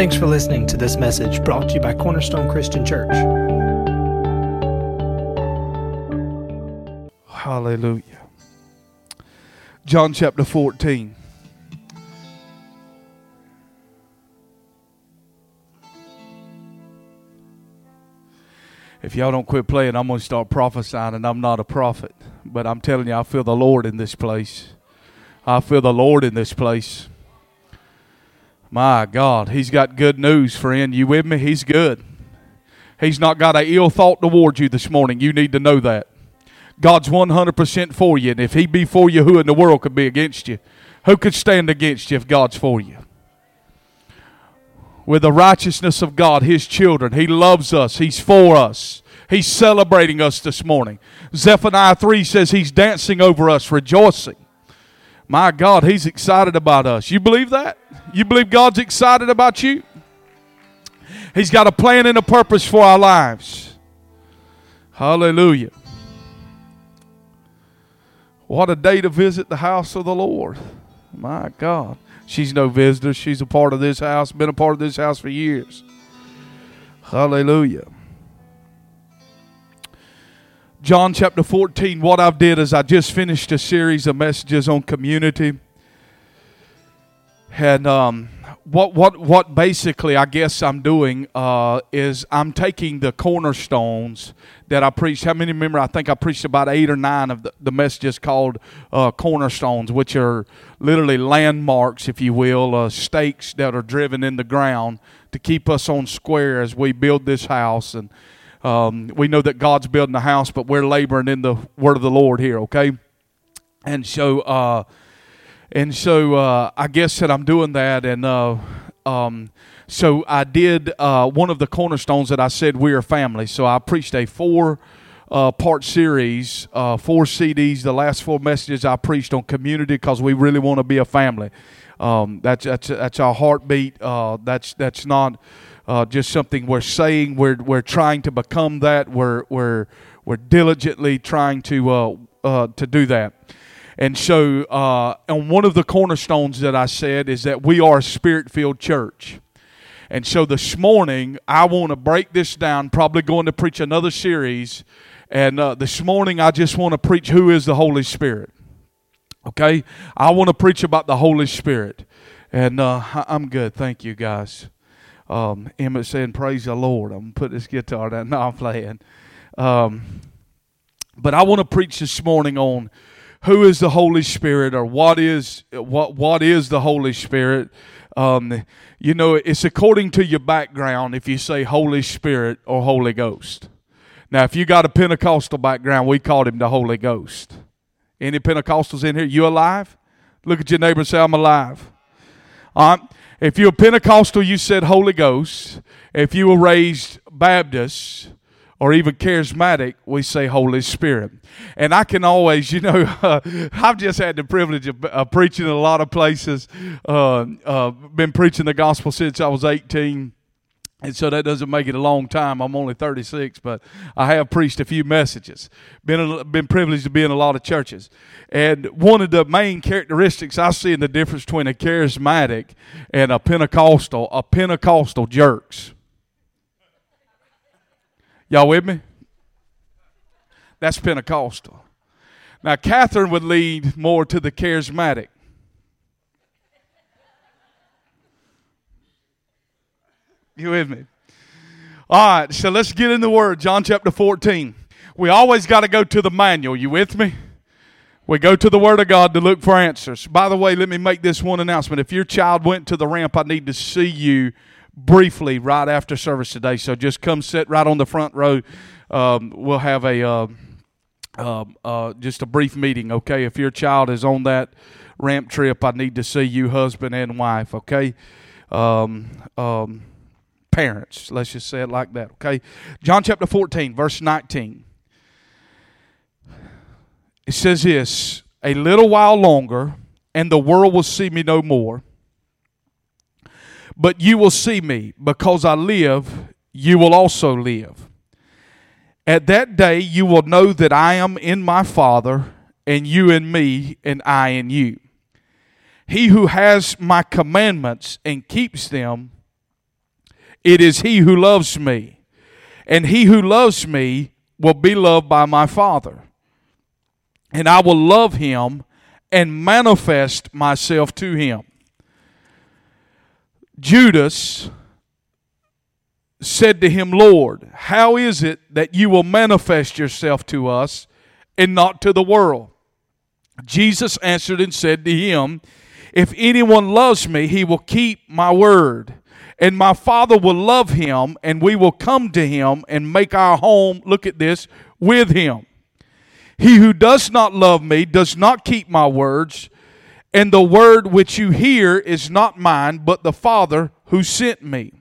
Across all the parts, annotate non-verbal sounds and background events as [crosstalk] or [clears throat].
Thanks for listening to this message brought to you by Cornerstone Christian Church. Hallelujah. John chapter 14. If y'all don't quit playing, I'm going to start prophesying, and I'm not a prophet. But I'm telling you, I feel the Lord in this place. I feel the Lord in this place. My God, He's got good news, friend. You with me? He's good. He's not got an ill thought towards you this morning. You need to know that. God's 100% for you. And if He be for you, who in the world could be against you? Who could stand against you if God's for you? With the righteousness of God, His children, He loves us, He's for us. He's celebrating us this morning. Zephaniah 3 says He's dancing over us, rejoicing. My God, He's excited about us. You believe that? You believe God's excited about you? He's got a plan and a purpose for our lives. Hallelujah. What a day to visit the house of the Lord. My God. She's no visitor. She's a part of this house, been a part of this house for years. Hallelujah. John chapter 14, what I've did is I just finished a series of messages on community. And um, what what what basically I guess I'm doing uh, is I'm taking the cornerstones that I preached. How many remember? I think I preached about eight or nine of the, the messages called uh, cornerstones, which are literally landmarks, if you will, uh, stakes that are driven in the ground to keep us on square as we build this house. And um, we know that God's building the house, but we're laboring in the word of the Lord here. Okay, and so. Uh, and so uh, I guess that I'm doing that, and uh, um, so I did uh, one of the cornerstones that I said we are family. So I preached a four uh, part series, uh, four CDs. The last four messages I preached on community because we really want to be a family. Um, that's that's that's our heartbeat. Uh, that's that's not just something we're saying. We're we're trying to become that. We're we're we're diligently trying to to do that. And so, uh, and one of the cornerstones that I said is that we are a spirit filled church. And so this morning, I want to break this down, probably going to preach another series. And uh, this morning, I just want to preach who is the Holy Spirit. Okay? I want to preach about the Holy Spirit. And uh, I'm good. Thank you, guys. Um, Emmett saying, Praise the Lord. I'm going to put this guitar down. [laughs] No, I'm playing. Um, but I want to preach this morning on who is the Holy Spirit or what is what what is the Holy Spirit. Um, you know, it's according to your background if you say Holy Spirit or Holy Ghost. Now, if you got a Pentecostal background, we called him the Holy Ghost. Any Pentecostals in here? You alive? Look at your neighbor and say, I'm alive. If you're Pentecostal, you said Holy Ghost. If you were raised Baptist, or even charismatic, we say Holy Spirit. And I can always, you know, uh, [laughs] I've just had the privilege of uh, preaching in a lot of places. Uh, uh, been preaching the gospel since I was 18. And so that doesn't make it a long time. I'm only 36, but I have preached a few messages. Been a, been privileged to be in a lot of churches. And one of the main characteristics I see in the difference between a charismatic and a Pentecostal, a Pentecostal jerks. Y'all with me? That's Pentecostal. Now, Catherine would lead more to the charismatic. You with me? All right, so let's get in the Word. John chapter 14. We always got to go to the manual. You with me? We go to the Word of God to look for answers. By the way, let me make this one announcement. If your child went to the ramp, I need to see you briefly right after service today. So just come sit right on the front row. Um, we'll have a uh, uh, uh, just a brief meeting. Okay, if your child is on that ramp trip, I need to see you, husband and wife. Okay, um, um, parents. Let's just say it like that. Okay, John chapter fourteen, verse nineteen. It says this: A little while longer, and the world will see me no more but you will see me. Because I live, you will also live. At that day, you will know that I am in my Father, and you in me, and I in you. He who has my commandments and keeps them It is he who loves me. And he who loves me will be loved by my Father. And I will love him and manifest myself to him. Judas said to him, Lord, how is it that you will manifest yourself to us and not to the world? Jesus answered and said to him, If anyone loves me, he will keep my word. And my Father will love him, and we will come to him and make our home, look at this, with him. He who does not love me does not keep my words, and the word which you hear is not mine, but the Father who sent me.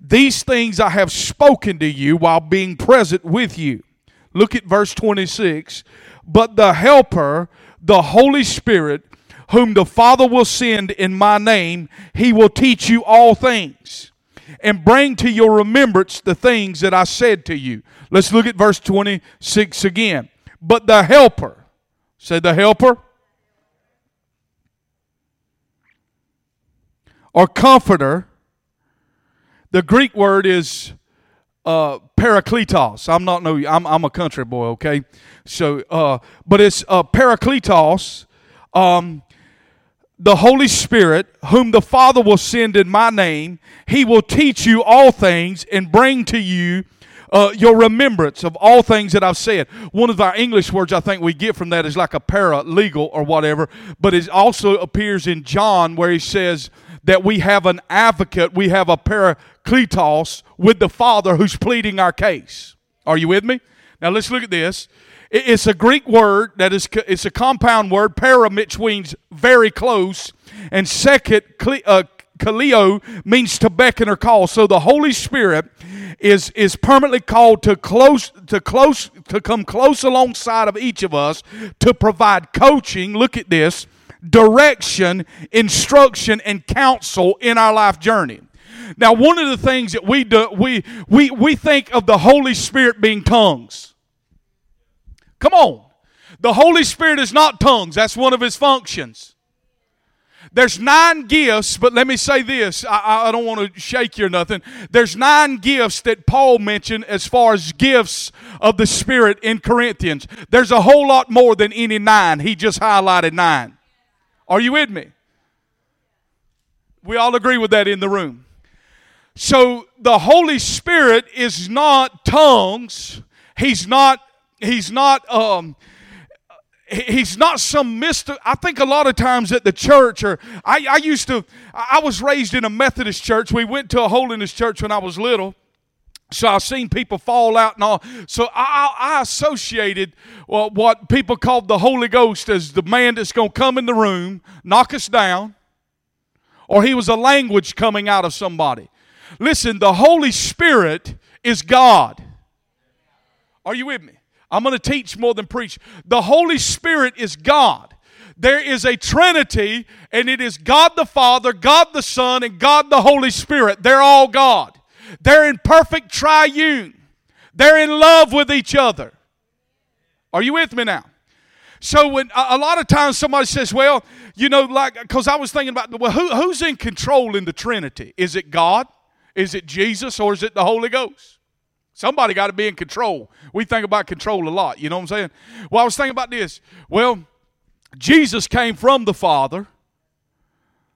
These things I have spoken to you while being present with you. Look at verse 26. But the Helper, the Holy Spirit, whom the Father will send in my name, he will teach you all things and bring to your remembrance the things that I said to you. Let's look at verse 26 again. But the Helper, say the Helper, or Comforter, the Greek word is uh, parakletos. I'm not no. I'm I'm a country boy. Okay, so uh, but it's uh, parakletos. Um, the Holy Spirit, whom the Father will send in my name, he will teach you all things and bring to you uh, your remembrance of all things that I've said. One of our English words I think we get from that is like a paralegal or whatever, but it also appears in John where he says that we have an advocate, we have a parakletos with the Father who's pleading our case. Are you with me? Now let's look at this. It's a Greek word that is it's a compound word. Para which means very close, and second uh, kaleo means to beckon or call. So the Holy Spirit is is permanently called to close to close to come close alongside of each of us to provide coaching. Look at this direction, instruction, and counsel in our life journey. Now, one of the things that we do, we we we think of the Holy Spirit being tongues. Come on. The Holy Spirit is not tongues, that's one of his functions. There's nine gifts, but let me say this. I, I, don't want to shake you or nothing. There's nine gifts that Paul mentioned as far as gifts of the Spirit in Corinthians. There's a whole lot more than any nine. He just highlighted nine. Are you with me? We all agree with that in the room. So the Holy Spirit is not tongues. He's not he's not um, he's not some mystic i think a lot of times at the church or I, I used to i was raised in a methodist church we went to a holiness church when i was little so I've seen people fall out and all. So I, I associated well, what people called the Holy Ghost as the man that's going to come in the room, knock us down, or he was a language coming out of somebody. Listen, the Holy Spirit is God. Are you with me? I'm going to teach more than preach. The Holy Spirit is God. There is a Trinity, and it is God the Father, God the Son, and God the Holy Spirit. They're all God. They're in perfect triune. They're in love with each other. Are you with me now? So when a lot of times somebody says, "Well, you know, like," because I was thinking about, well, who, who's in control in the Trinity? Is it God? Is it Jesus? Or is it the Holy Ghost? Somebody got to be in control. We think about control a lot, you know what I'm saying? Well, I was thinking about this. Well, Jesus came from the Father.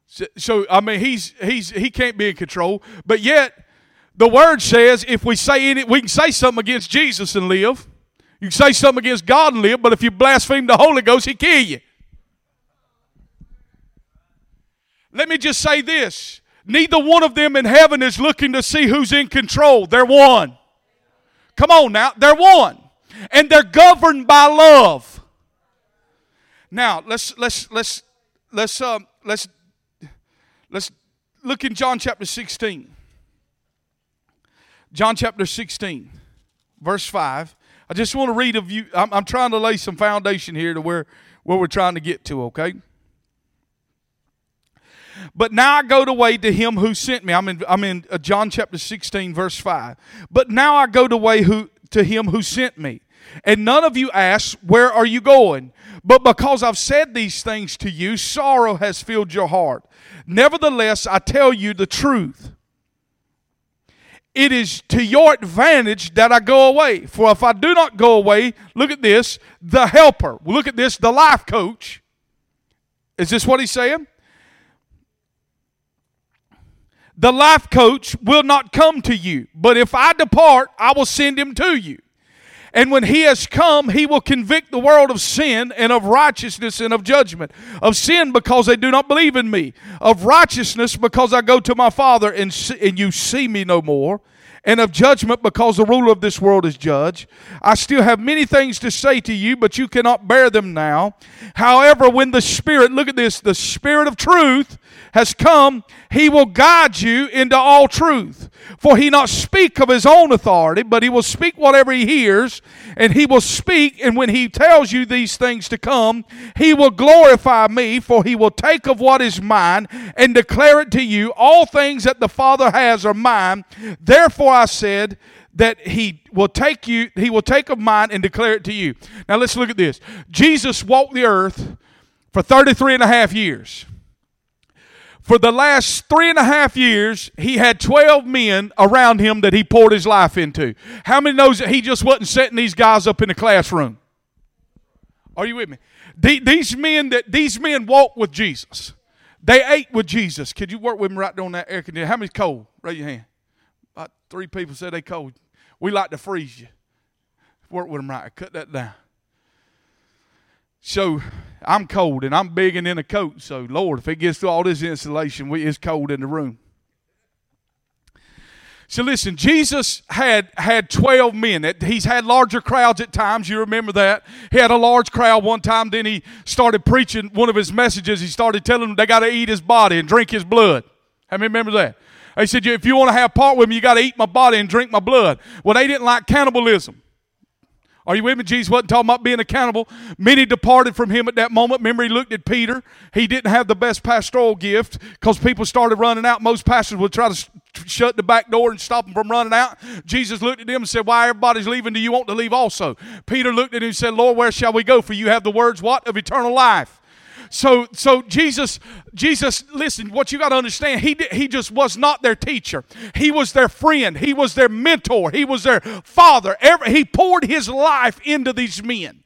So, so, I mean he's he's he can't be in control, but yet the word says if we say any we can say something against Jesus and live. You can say something against God and live, but if you blaspheme the Holy Ghost, he kill you. Let me just say this. Neither one of them in heaven is looking to see who's in control. They're one. Come on now, they're one. And they're governed by love. Now, let's let's let's let's um let's let's look in John chapter 16. John chapter 16, verse 5. I just want to read a you. I'm, I'm trying to lay some foundation here to where, where we're trying to get to, okay? But now I go to way to him who sent me. I'm in, I'm in uh, John chapter 16, verse 5. But now I go to way who, to him who sent me. And none of you ask, Where are you going? But because I've said these things to you, sorrow has filled your heart. Nevertheless, I tell you the truth. it is to your advantage that I go away. For if I do not go away, look at this, the helper. Look at this, the life coach. Is this what he's saying? The life coach will not come to you, but if I depart, I will send him to you. And when he has come, he will convict the world of sin and of righteousness and of judgment. Of sin because they do not believe in me. Of righteousness because I go to my Father and, see, and you see me no more. And of judgment because the ruler of this world is judge. I still have many things to say to you, but you cannot bear them now. However, when the Spirit, look at this, the Spirit of truth has come, he will guide you into all truth. For he not speak of his own authority, but he will speak whatever he hears, and he will speak, and when he tells you these things to come, he will glorify me, for he will take of what is mine and declare it to you. All things that the Father has are mine. Therefore I said, that he will take you he will take of mine and declare it to you now let's look at this jesus walked the earth for 33 and a half years for the last three and a half years, he had 12 men around him that he poured his life into. How many knows that he just wasn't setting these guys up in the classroom? Are you with me? These men that these men walked with Jesus. They ate with Jesus. Could you work with me right there on that air conditioner? How many's cold? Raise your hand. Three people said they cold. We like to freeze you. Work with them right. Cut that down. So I'm cold and I'm big and in a coat. So Lord, if it gets through all this insulation, we, it's cold in the room. So listen, Jesus had had 12 men. He's had larger crowds at times. You remember that? He had a large crowd one time. Then he started preaching one of his messages. He started telling them they got to eat his body and drink his blood. How many remember that? He said, if you want to have part with me, you got to eat my body and drink my blood. Well, they didn't like cannibalism. Are you with me? Jesus wasn't talking about being accountable. Many departed from him at that moment. Remember, he looked at Peter. He didn't have the best pastoral gift because people started running out. Most pastors would try to shut the back door and stop them from running out. Jesus looked at them and said, Why everybody's leaving? Do you want to leave also? Peter looked at him and said, Lord, where shall we go? For you have the words, what? Of eternal life. So, so Jesus, Jesus, listen, what you got to understand, he, he just was not their teacher. He was their friend. He was their mentor. He was their father. Every, he poured his life into these men.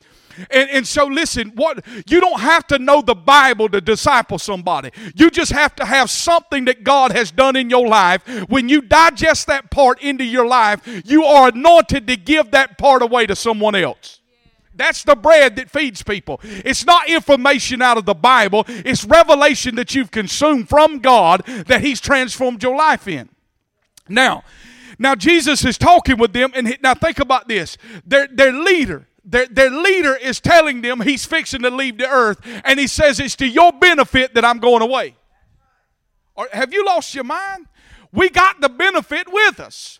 And, and so listen, what you don't have to know the Bible to disciple somebody. You just have to have something that God has done in your life. When you digest that part into your life, you are anointed to give that part away to someone else. That's the bread that feeds people. It's not information out of the Bible, it's revelation that you've consumed from God that He's transformed your life in. Now, now Jesus is talking with them, and he, now think about this. Their, their leader, their, their leader is telling them he's fixing to leave the earth, and he says, It's to your benefit that I'm going away. Or, have you lost your mind? We got the benefit with us.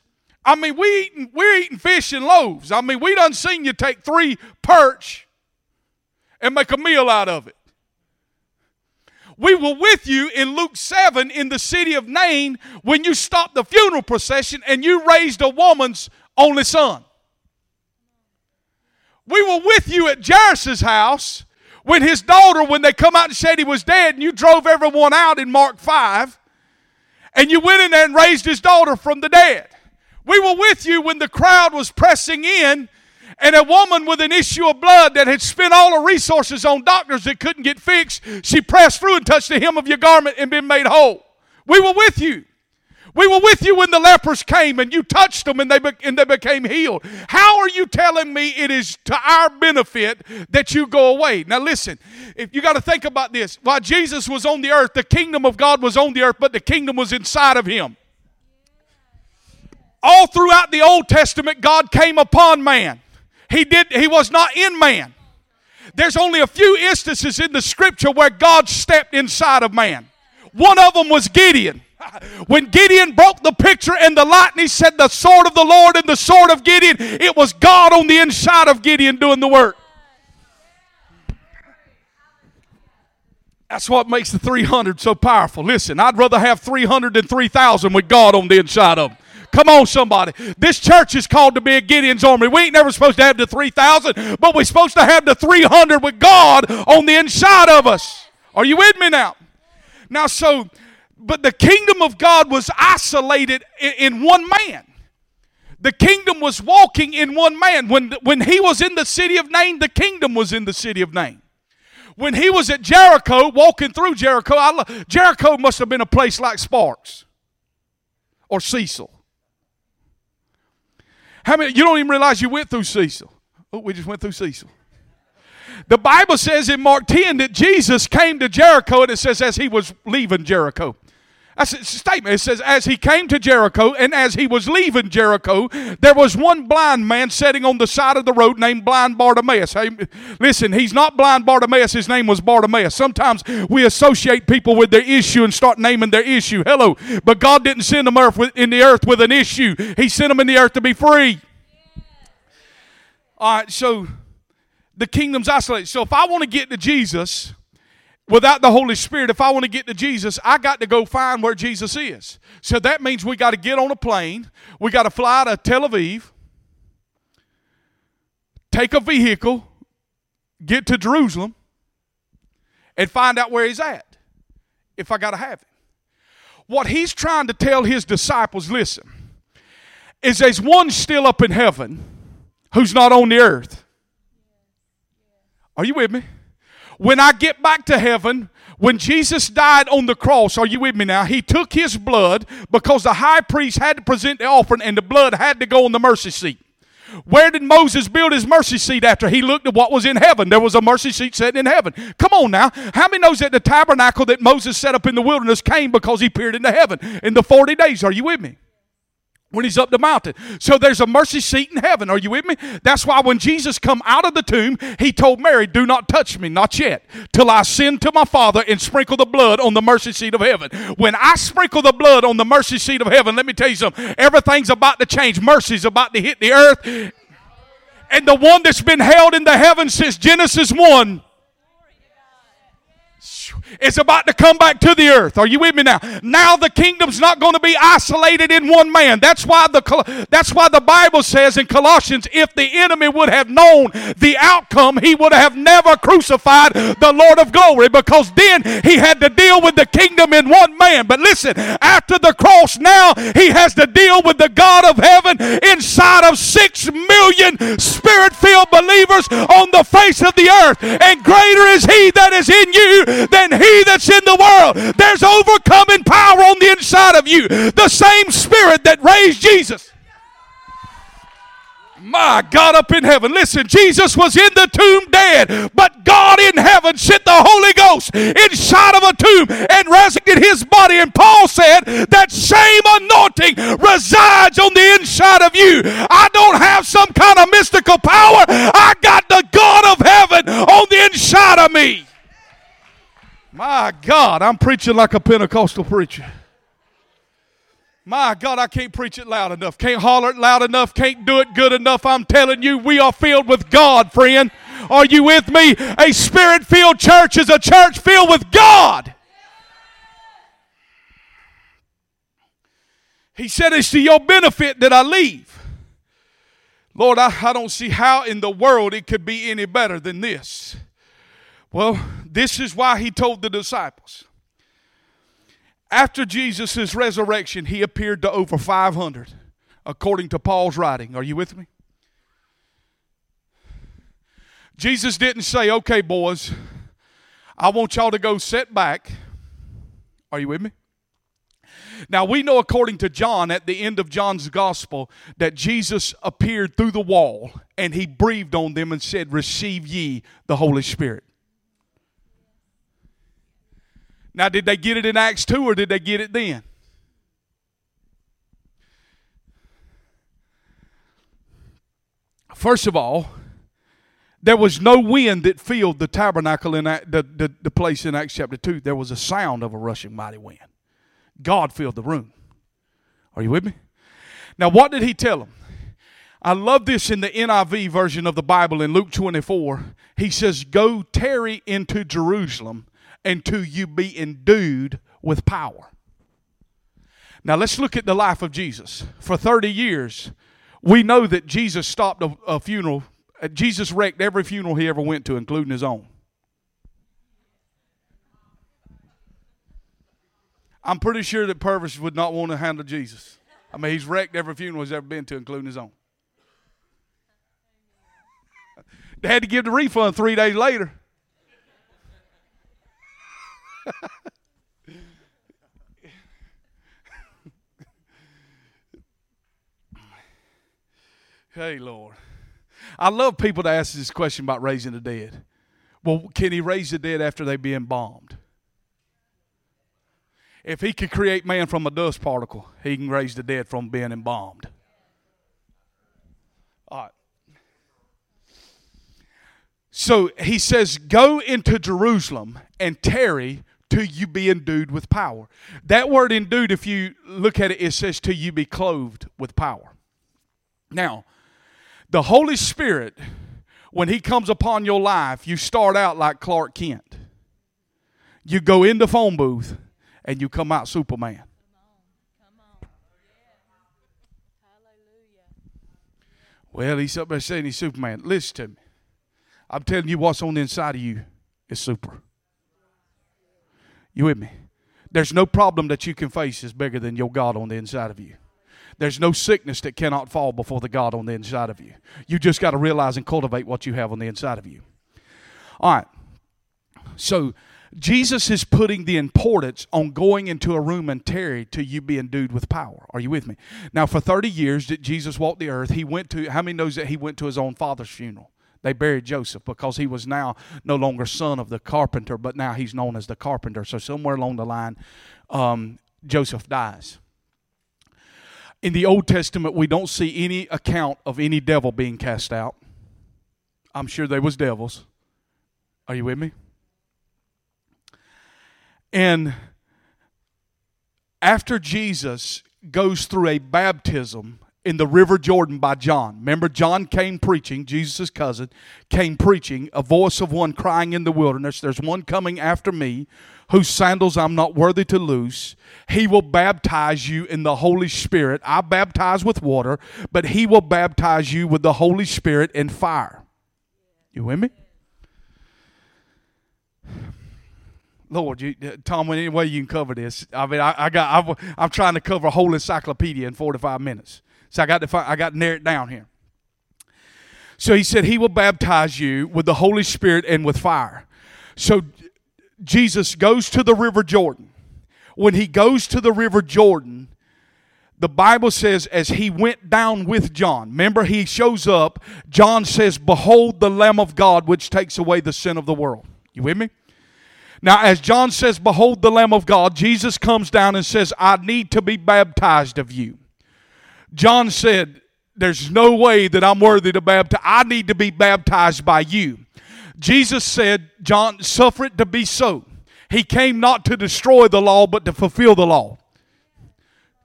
I mean, we eating, we're eating fish and loaves. I mean, we done seen you take three perch and make a meal out of it. We were with you in Luke 7 in the city of Nain when you stopped the funeral procession and you raised a woman's only son. We were with you at Jairus' house when his daughter, when they come out and said he was dead, and you drove everyone out in Mark 5, and you went in there and raised his daughter from the dead. We were with you when the crowd was pressing in and a woman with an issue of blood that had spent all her resources on doctors that couldn't get fixed, she pressed through and touched the hem of your garment and been made whole. We were with you. We were with you when the lepers came and you touched them and they, be- and they became healed. How are you telling me it is to our benefit that you go away? Now, listen, if you got to think about this. While Jesus was on the earth, the kingdom of God was on the earth, but the kingdom was inside of him. All throughout the Old Testament, God came upon man. He did he was not in man. There's only a few instances in the scripture where God stepped inside of man. One of them was Gideon. [laughs] When Gideon broke the picture and the light, and he said, The sword of the Lord and the sword of Gideon, it was God on the inside of Gideon doing the work. That's what makes the 300 so powerful. Listen, I'd rather have 300 than 3,000 with God on the inside of them. Come on, somebody. This church is called to be a Gideon's army. We ain't never supposed to have the 3,000, but we're supposed to have the 300 with God on the inside of us. Are you with me now? Now, so, but the kingdom of God was isolated in, in one man. The kingdom was walking in one man. When, when he was in the city of Nain, the kingdom was in the city of Nain. When he was at Jericho, walking through Jericho, I, Jericho must have been a place like Sparks or Cecil. How many? You don't even realize you went through Cecil. Oh, we just went through Cecil. The Bible says in Mark 10 that Jesus came to Jericho, and it says as he was leaving Jericho. That's a statement. It says, as he came to Jericho and as he was leaving Jericho, there was one blind man sitting on the side of the road named Blind Bartimaeus. Hey, listen, he's not blind Bartimaeus. His name was Bartimaeus. Sometimes we associate people with their issue and start naming their issue. Hello. But God didn't send them earth with, in the earth with an issue, He sent them in the earth to be free. All right, so the kingdom's isolated. So if I want to get to Jesus, Without the Holy Spirit, if I want to get to Jesus, I got to go find where Jesus is. So that means we got to get on a plane. We got to fly to Tel Aviv, take a vehicle, get to Jerusalem, and find out where he's at. If I got to have him. What he's trying to tell his disciples, listen, is there's one still up in heaven who's not on the earth. Are you with me? When I get back to heaven, when Jesus died on the cross, are you with me now? He took his blood because the high priest had to present the offering and the blood had to go on the mercy seat. Where did Moses build his mercy seat after he looked at what was in heaven? There was a mercy seat sitting in heaven. Come on now. How many knows that the tabernacle that Moses set up in the wilderness came because he peered into heaven in the 40 days? Are you with me? When he's up the mountain. So there's a mercy seat in heaven. Are you with me? That's why when Jesus come out of the tomb, he told Mary, "Do not touch me, not yet, till I send to my Father and sprinkle the blood on the mercy seat of heaven." When I sprinkle the blood on the mercy seat of heaven, let me tell you something. Everything's about to change. Mercy's about to hit the earth. And the one that's been held in the heavens since Genesis 1 it's about to come back to the earth. Are you with me now? Now the kingdom's not going to be isolated in one man. That's why the that's why the Bible says in Colossians, if the enemy would have known the outcome, he would have never crucified the Lord of glory because then he had to deal with the kingdom in one man. But listen, after the cross, now he has to deal with the God of heaven inside of six million spirit-filled believers on the face of the earth. And greater is he that is in you than he that's in the world. There's overcoming power on the inside of you. The same spirit that raised Jesus. My God up in heaven. Listen, Jesus was in the tomb dead, but God in heaven sent the Holy Ghost inside of a tomb and resurrected his body. And Paul said that same anointing resides on the inside of you. I don't have some kind of mystical power. I got the God of heaven on the inside of me. My God, I'm preaching like a Pentecostal preacher. My God, I can't preach it loud enough. Can't holler it loud enough. Can't do it good enough. I'm telling you, we are filled with God, friend. Are you with me? A spirit filled church is a church filled with God. He said, It's to your benefit that I leave. Lord, I, I don't see how in the world it could be any better than this. Well, this is why he told the disciples. After Jesus' resurrection, he appeared to over 500, according to Paul's writing. Are you with me? Jesus didn't say, okay, boys, I want y'all to go sit back. Are you with me? Now, we know according to John, at the end of John's gospel, that Jesus appeared through the wall and he breathed on them and said, Receive ye the Holy Spirit. Now, did they get it in Acts 2 or did they get it then? First of all, there was no wind that filled the tabernacle in the, the, the place in Acts chapter 2. There was a sound of a rushing mighty wind. God filled the room. Are you with me? Now, what did he tell them? I love this in the NIV version of the Bible in Luke 24. He says, Go tarry into Jerusalem until you be endued with power. Now let's look at the life of Jesus. For 30 years, we know that Jesus stopped a, a funeral. Uh, Jesus wrecked every funeral he ever went to, including his own. I'm pretty sure that Purvis would not want to handle Jesus. I mean, he's wrecked every funeral he's ever been to, including his own. They had to give the refund three days later. Hey, Lord. I love people to ask this question about raising the dead. Well, can he raise the dead after they've been bombed? If he could create man from a dust particle, he can raise the dead from being embalmed. All right. So he says, Go into Jerusalem and tarry till you be endued with power. That word endued, if you look at it, it says to you be clothed with power. Now, the Holy Spirit, when He comes upon your life, you start out like Clark Kent. You go in the phone booth and you come out Superman. Well, he's up there saying he's Superman. Listen to me. I'm telling you what's on the inside of you is super. You with me? There's no problem that you can face is bigger than your God on the inside of you. There's no sickness that cannot fall before the God on the inside of you. You just got to realize and cultivate what you have on the inside of you. All right. So Jesus is putting the importance on going into a room and tarry till you be endued with power. Are you with me? Now, for 30 years that Jesus walked the earth, he went to, how many knows that he went to his own father's funeral? They buried Joseph because he was now no longer son of the carpenter, but now he's known as the carpenter. So somewhere along the line, um, Joseph dies. In the Old Testament, we don't see any account of any devil being cast out. I'm sure there was devils. Are you with me? And after Jesus goes through a baptism in the River Jordan by John. Remember, John came preaching, Jesus' cousin, came preaching, a voice of one crying in the wilderness, There's one coming after me, whose sandals I'm not worthy to loose. He will baptize you in the Holy Spirit. I baptize with water, but he will baptize you with the Holy Spirit and fire. You with me? Lord, you, uh, Tom, any way you can cover this? I mean, I, I got, i I'm trying to cover a whole encyclopedia in 45 minutes. So I got to find, I got to narrow it down here. So he said, He will baptize you with the Holy Spirit and with fire. So Jesus goes to the River Jordan. When he goes to the River Jordan, the Bible says, as he went down with John, remember he shows up, John says, Behold the Lamb of God which takes away the sin of the world. You with me? Now, as John says, Behold the Lamb of God, Jesus comes down and says, I need to be baptized of you. John said, There's no way that I'm worthy to baptize. I need to be baptized by you. Jesus said, John, suffer it to be so. He came not to destroy the law, but to fulfill the law.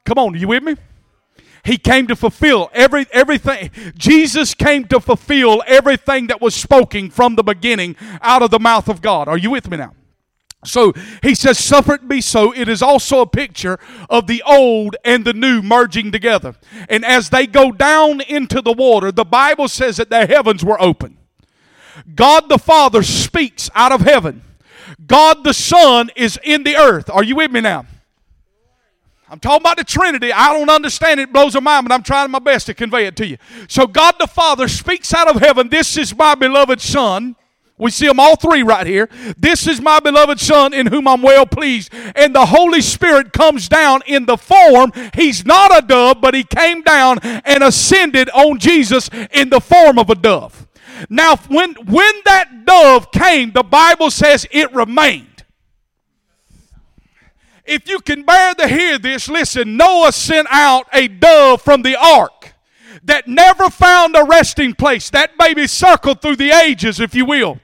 Come on, are you with me? He came to fulfill every everything. Jesus came to fulfill everything that was spoken from the beginning out of the mouth of God. Are you with me now? So he says, Suffer it be so. It is also a picture of the old and the new merging together. And as they go down into the water, the Bible says that the heavens were open. God the Father speaks out of heaven. God the Son is in the earth. Are you with me now? I'm talking about the Trinity. I don't understand it. it blows my mind, but I'm trying my best to convey it to you. So God the Father speaks out of heaven, This is my beloved Son we see them all three right here. This is my beloved Son in whom I'm well pleased. And the Holy Spirit comes down in the form. He's not a dove, but he came down and ascended on Jesus in the form of a dove. Now, when, when that dove came, the Bible says it remained. If you can bear to hear this, listen, Noah sent out a dove from the ark that never found a resting place. That baby circled through the ages, if you will.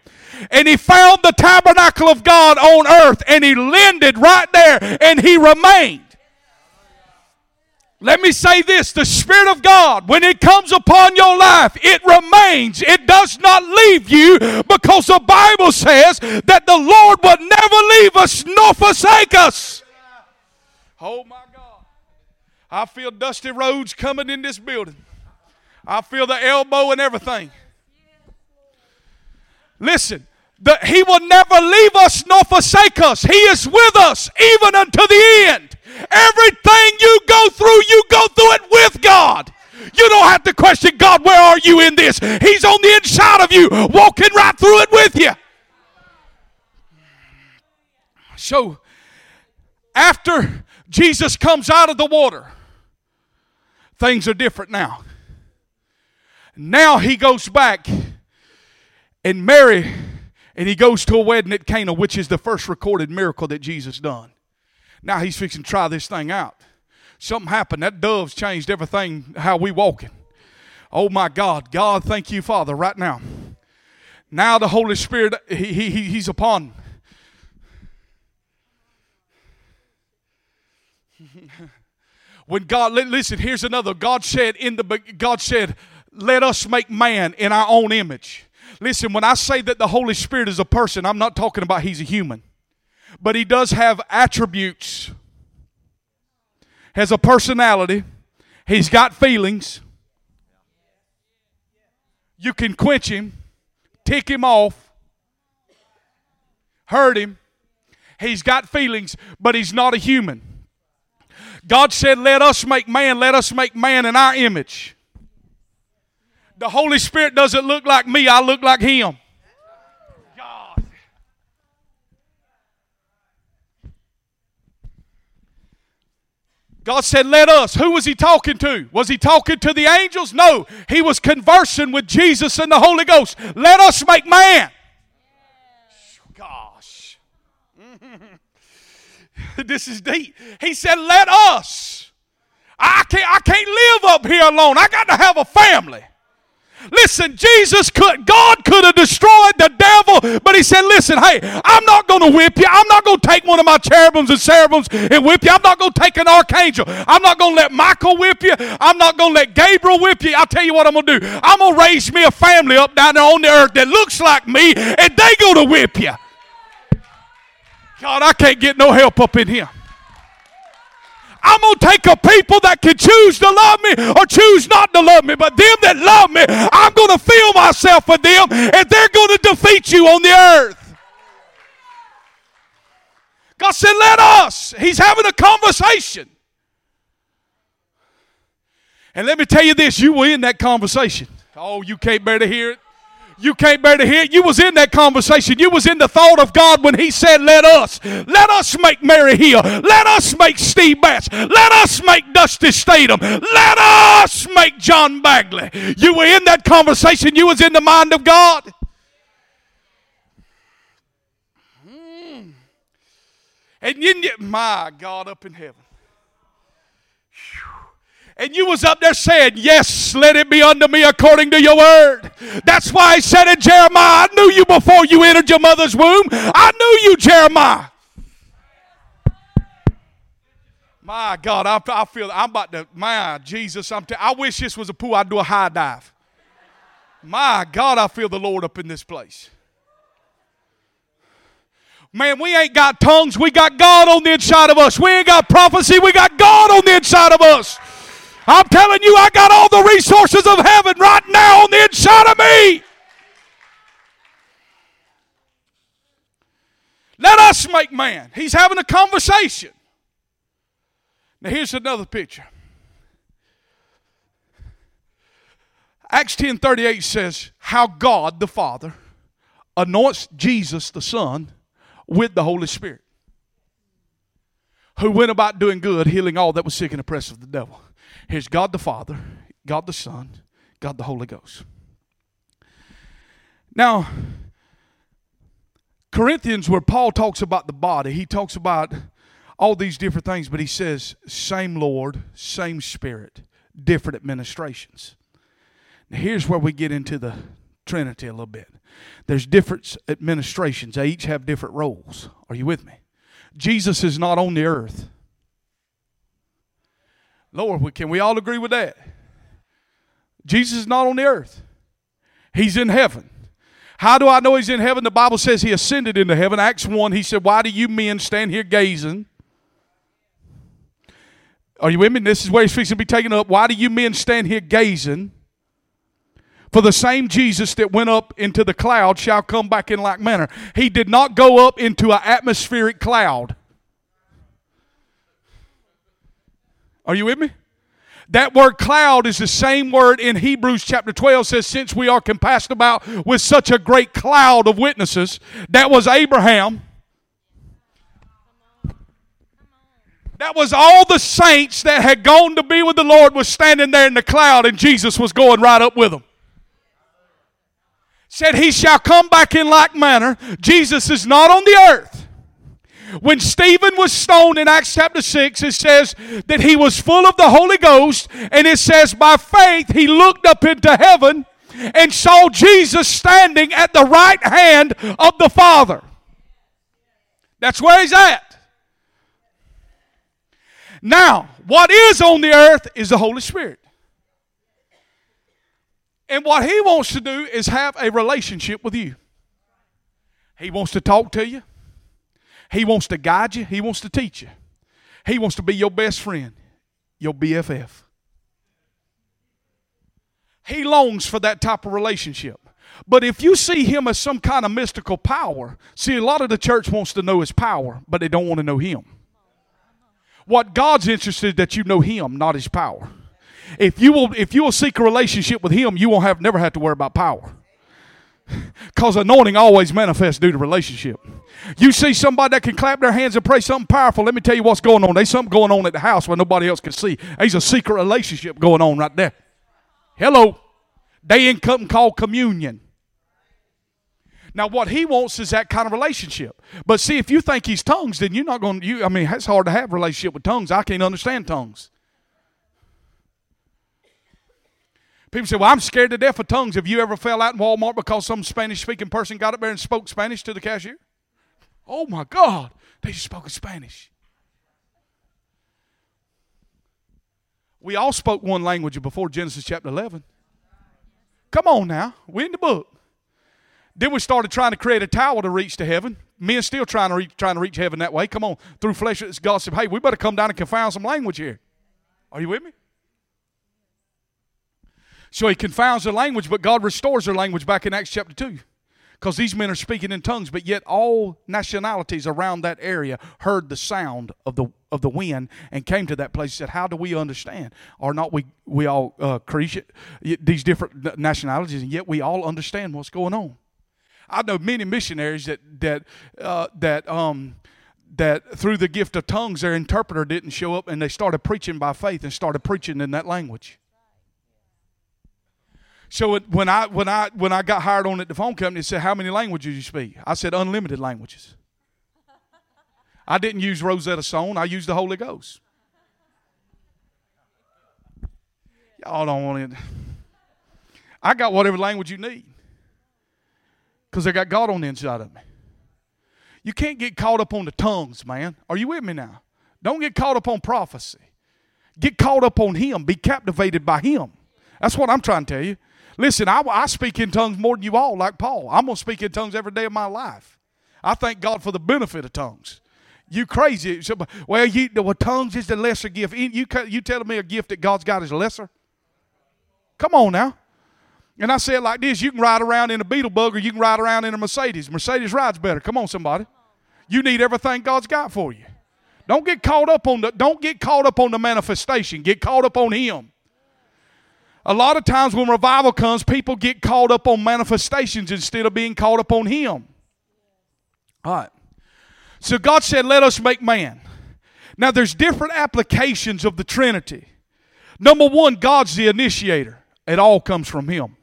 And he found the tabernacle of God on earth and he landed right there and he remained. Let me say this the Spirit of God, when it comes upon your life, it remains. It does not leave you because the Bible says that the Lord will never leave us nor forsake us. Oh my God. I feel dusty roads coming in this building. I feel the elbow and everything. Listen, that he will never leave us nor forsake us. He is with us even unto the end. Everything you go through, you go through it with God. You don't have to question God, where are you in this? He's on the inside of you, walking right through it with you. So, after Jesus comes out of the water, things are different now. Now he goes back, and Mary and he goes to a wedding at Cana, which is the first recorded miracle that Jesus done. Now he's fixing to try this thing out. Something happened. That dove's changed everything how we walking. Oh my God. God, thank you, Father, right now. Now the Holy Spirit, he, he, he's upon. [laughs] when God listen, here's another. God said in the God said, "Let us make man in our own image." Listen, when I say that the Holy Spirit is a person, I'm not talking about he's a human. But he does have attributes. Has a personality. He's got feelings. You can quench him, tick him off, hurt him. He's got feelings, but he's not a human. God said, Let us make man, let us make man in our image. The Holy Spirit doesn't look like me, I look like Him. God. God said, Let us. Who was He talking to? Was He talking to the angels? No. He was conversing with Jesus and the Holy Ghost. Let us make man. Gosh. [laughs] this is deep. He said, Let us. I can't, I can't live up here alone. I got to have a family. Listen, Jesus could, God could have destroyed the devil, but he said, Listen, hey, I'm not going to whip you. I'm not going to take one of my cherubims and cherubims and whip you. I'm not going to take an archangel. I'm not going to let Michael whip you. I'm not going to let Gabriel whip you. I'll tell you what I'm going to do. I'm going to raise me a family up down there on the earth that looks like me, and they going to whip you. God, I can't get no help up in here. I'm going to take a people that can choose to love me or choose not to love me. But them that love me, I'm going to fill myself with them and they're going to defeat you on the earth. God said, let us. He's having a conversation. And let me tell you this you were in that conversation. Oh, you can't bear to hear it. You can't bear to hear. You was in that conversation. You was in the thought of God when he said, let us. Let us make Mary Hill. Let us make Steve Bass. Let us make Dusty Statham. Let us make John Bagley. You were in that conversation. You was in the mind of God. Hmm. And you, my God up in heaven and you was up there saying, Yes, let it be unto me according to your word. That's why I said it, Jeremiah. I knew you before you entered your mother's womb. I knew you, Jeremiah. My God, I, I feel I'm about to, my Jesus, I'm t- I wish this was a pool. I'd do a high dive. My God, I feel the Lord up in this place. Man, we ain't got tongues. We got God on the inside of us. We ain't got prophecy. We got God on the inside of us. I'm telling you, I got all the resources of heaven right now on the inside of me. Let us make man. He's having a conversation. Now, here's another picture. Acts 10:38 says, "How God the Father anoints Jesus the Son with the Holy Spirit, who went about doing good, healing all that was sick and oppressed of the devil." Here's God the Father, God the Son, God the Holy Ghost. Now, Corinthians, where Paul talks about the body, he talks about all these different things, but he says, same Lord, same Spirit, different administrations. Now, here's where we get into the Trinity a little bit. There's different administrations, they each have different roles. Are you with me? Jesus is not on the earth. Lord, can we all agree with that? Jesus is not on the earth, He's in heaven. How do I know He's in heaven? The Bible says He ascended into heaven. Acts 1, He said, Why do you men stand here gazing? Are you with me? This is where He's fixing to be taken up. Why do you men stand here gazing? For the same Jesus that went up into the cloud shall come back in like manner. He did not go up into an atmospheric cloud. Are you with me? That word cloud is the same word in Hebrews chapter 12 says, Since we are compassed about with such a great cloud of witnesses, that was Abraham. That was all the saints that had gone to be with the Lord was standing there in the cloud, and Jesus was going right up with them. Said, He shall come back in like manner. Jesus is not on the earth. When Stephen was stoned in Acts chapter 6, it says that he was full of the Holy Ghost, and it says, by faith he looked up into heaven and saw Jesus standing at the right hand of the Father. That's where he's at. Now, what is on the earth is the Holy Spirit. And what He wants to do is have a relationship with you. He wants to talk to you, He wants to guide you, He wants to teach you. He wants to be your best friend, your BFF. He longs for that type of relationship. But if you see him as some kind of mystical power, see, a lot of the church wants to know his power, but they don't want to know him. What God's interested that you know Him, not His power. If you will, if you will seek a relationship with Him, you won't have never have to worry about power. [laughs] Because anointing always manifests due to relationship. You see somebody that can clap their hands and pray something powerful. Let me tell you what's going on. There's something going on at the house where nobody else can see. There's a secret relationship going on right there. Hello. They ain't something called communion. Now, what he wants is that kind of relationship. But see, if you think he's tongues, then you're not going to, I mean, it's hard to have relationship with tongues. I can't understand tongues. People say, well, I'm scared to death of tongues. Have you ever fell out in Walmart because some Spanish speaking person got up there and spoke Spanish to the cashier? Oh my God, they just spoke Spanish. We all spoke one language before Genesis chapter 11. Come on now, we're in the book. Then we started trying to create a tower to reach to heaven. Men still trying to reach, trying to reach heaven that way. Come on, through flesh, it's gossip. hey, we better come down and confound some language here. Are you with me? So he confounds their language, but God restores their language back in Acts chapter 2. Because these men are speaking in tongues, but yet all nationalities around that area heard the sound of the of the wind and came to that place and said, How do we understand? Are not we we all uh, these different nationalities, and yet we all understand what's going on? I know many missionaries that that uh, that um, that through the gift of tongues, their interpreter didn't show up, and they started preaching by faith and started preaching in that language. So it, when I when I when I got hired on at the phone company, it said, "How many languages you speak?" I said, "Unlimited languages." I didn't use Rosetta Stone. I used the Holy Ghost. Y'all don't want it. I got whatever language you need because I got God on the inside of me. You can't get caught up on the tongues, man. Are you with me now? Don't get caught up on prophecy. Get caught up on Him. Be captivated by Him. That's what I'm trying to tell you. Listen, I, I speak in tongues more than you all, like Paul. I'm going to speak in tongues every day of my life. I thank God for the benefit of tongues. You crazy? Well, you, well, tongues is the lesser gift. You, you telling me a gift that God's got is lesser? Come on now. And I say it like this you can ride around in a Beetle Bug or you can ride around in a Mercedes. Mercedes rides better. Come on, somebody. You need everything God's got for you. Don't get caught up on the don't get caught up on the manifestation. Get caught up on him. A lot of times when revival comes, people get caught up on manifestations instead of being caught up on him. All right. So God said, Let us make man. Now there's different applications of the Trinity. Number one, God's the initiator. It all comes from him.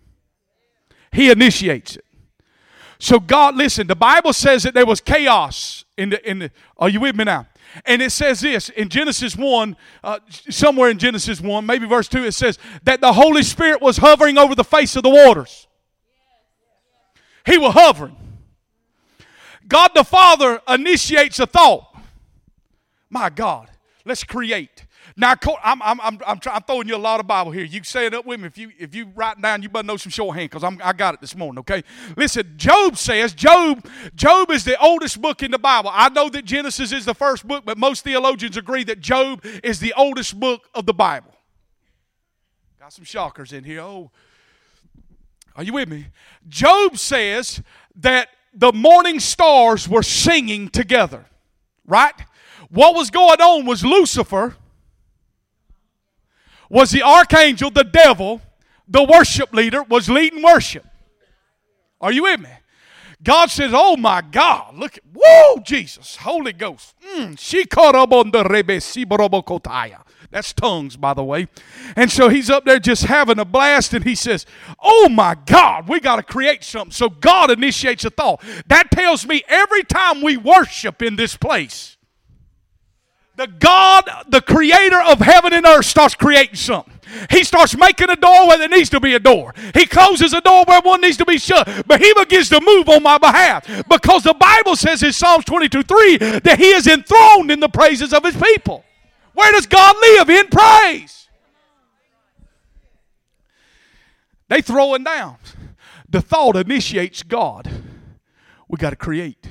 He initiates it. So God, listen, the Bible says that there was chaos in the in the are you with me now? And it says this in Genesis 1, uh, somewhere in Genesis 1, maybe verse 2, it says that the Holy Spirit was hovering over the face of the waters. He was hovering. God the Father initiates a thought. My God, let's create. Now, I'm, I'm, I'm, I'm, try, I'm, throwing you a lot of Bible here. You say it up with me. If you, if you write down, you better know some shorthand because I got it this morning, okay? Listen, Job says, Job, Job is the oldest book in the Bible. I know that Genesis is the first book, but most theologians agree that Job is the oldest book of the Bible. Got some shockers in here. Oh, are you with me? Job says that the morning stars were singing together, right? What was going on was Lucifer was the archangel, the devil, the worship leader, was leading worship. Are you with me? God says, Oh my God, look at, whoa, Jesus, Holy Ghost. Mm, That's tongues, by the way. And so he's up there just having a blast, and he says, Oh my God, we got to create something. So God initiates a thought. That tells me every time we worship in this place, the God, the creator of heaven and earth, starts creating something. He starts making a door where there needs to be a door. He closes a door where one needs to be shut. But he begins to move on my behalf because the Bible says in Psalms 22 3 that he is enthroned in the praises of his people. Where does God live? In praise. They throwing down. The thought initiates God. We got to create.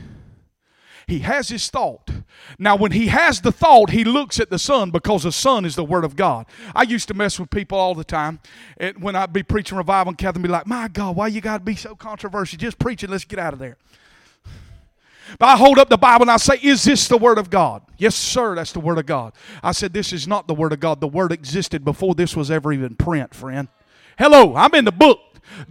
He has his thought. Now, when he has the thought, he looks at the Son because the Son is the Word of God. I used to mess with people all the time. And when I'd be preaching revival, and Catherine be like, My God, why you got to be so controversial? Just preaching, let's get out of there. But I hold up the Bible and I say, Is this the Word of God? Yes, sir, that's the Word of God. I said, This is not the Word of God. The Word existed before this was ever even print, friend. Hello, I'm in the book.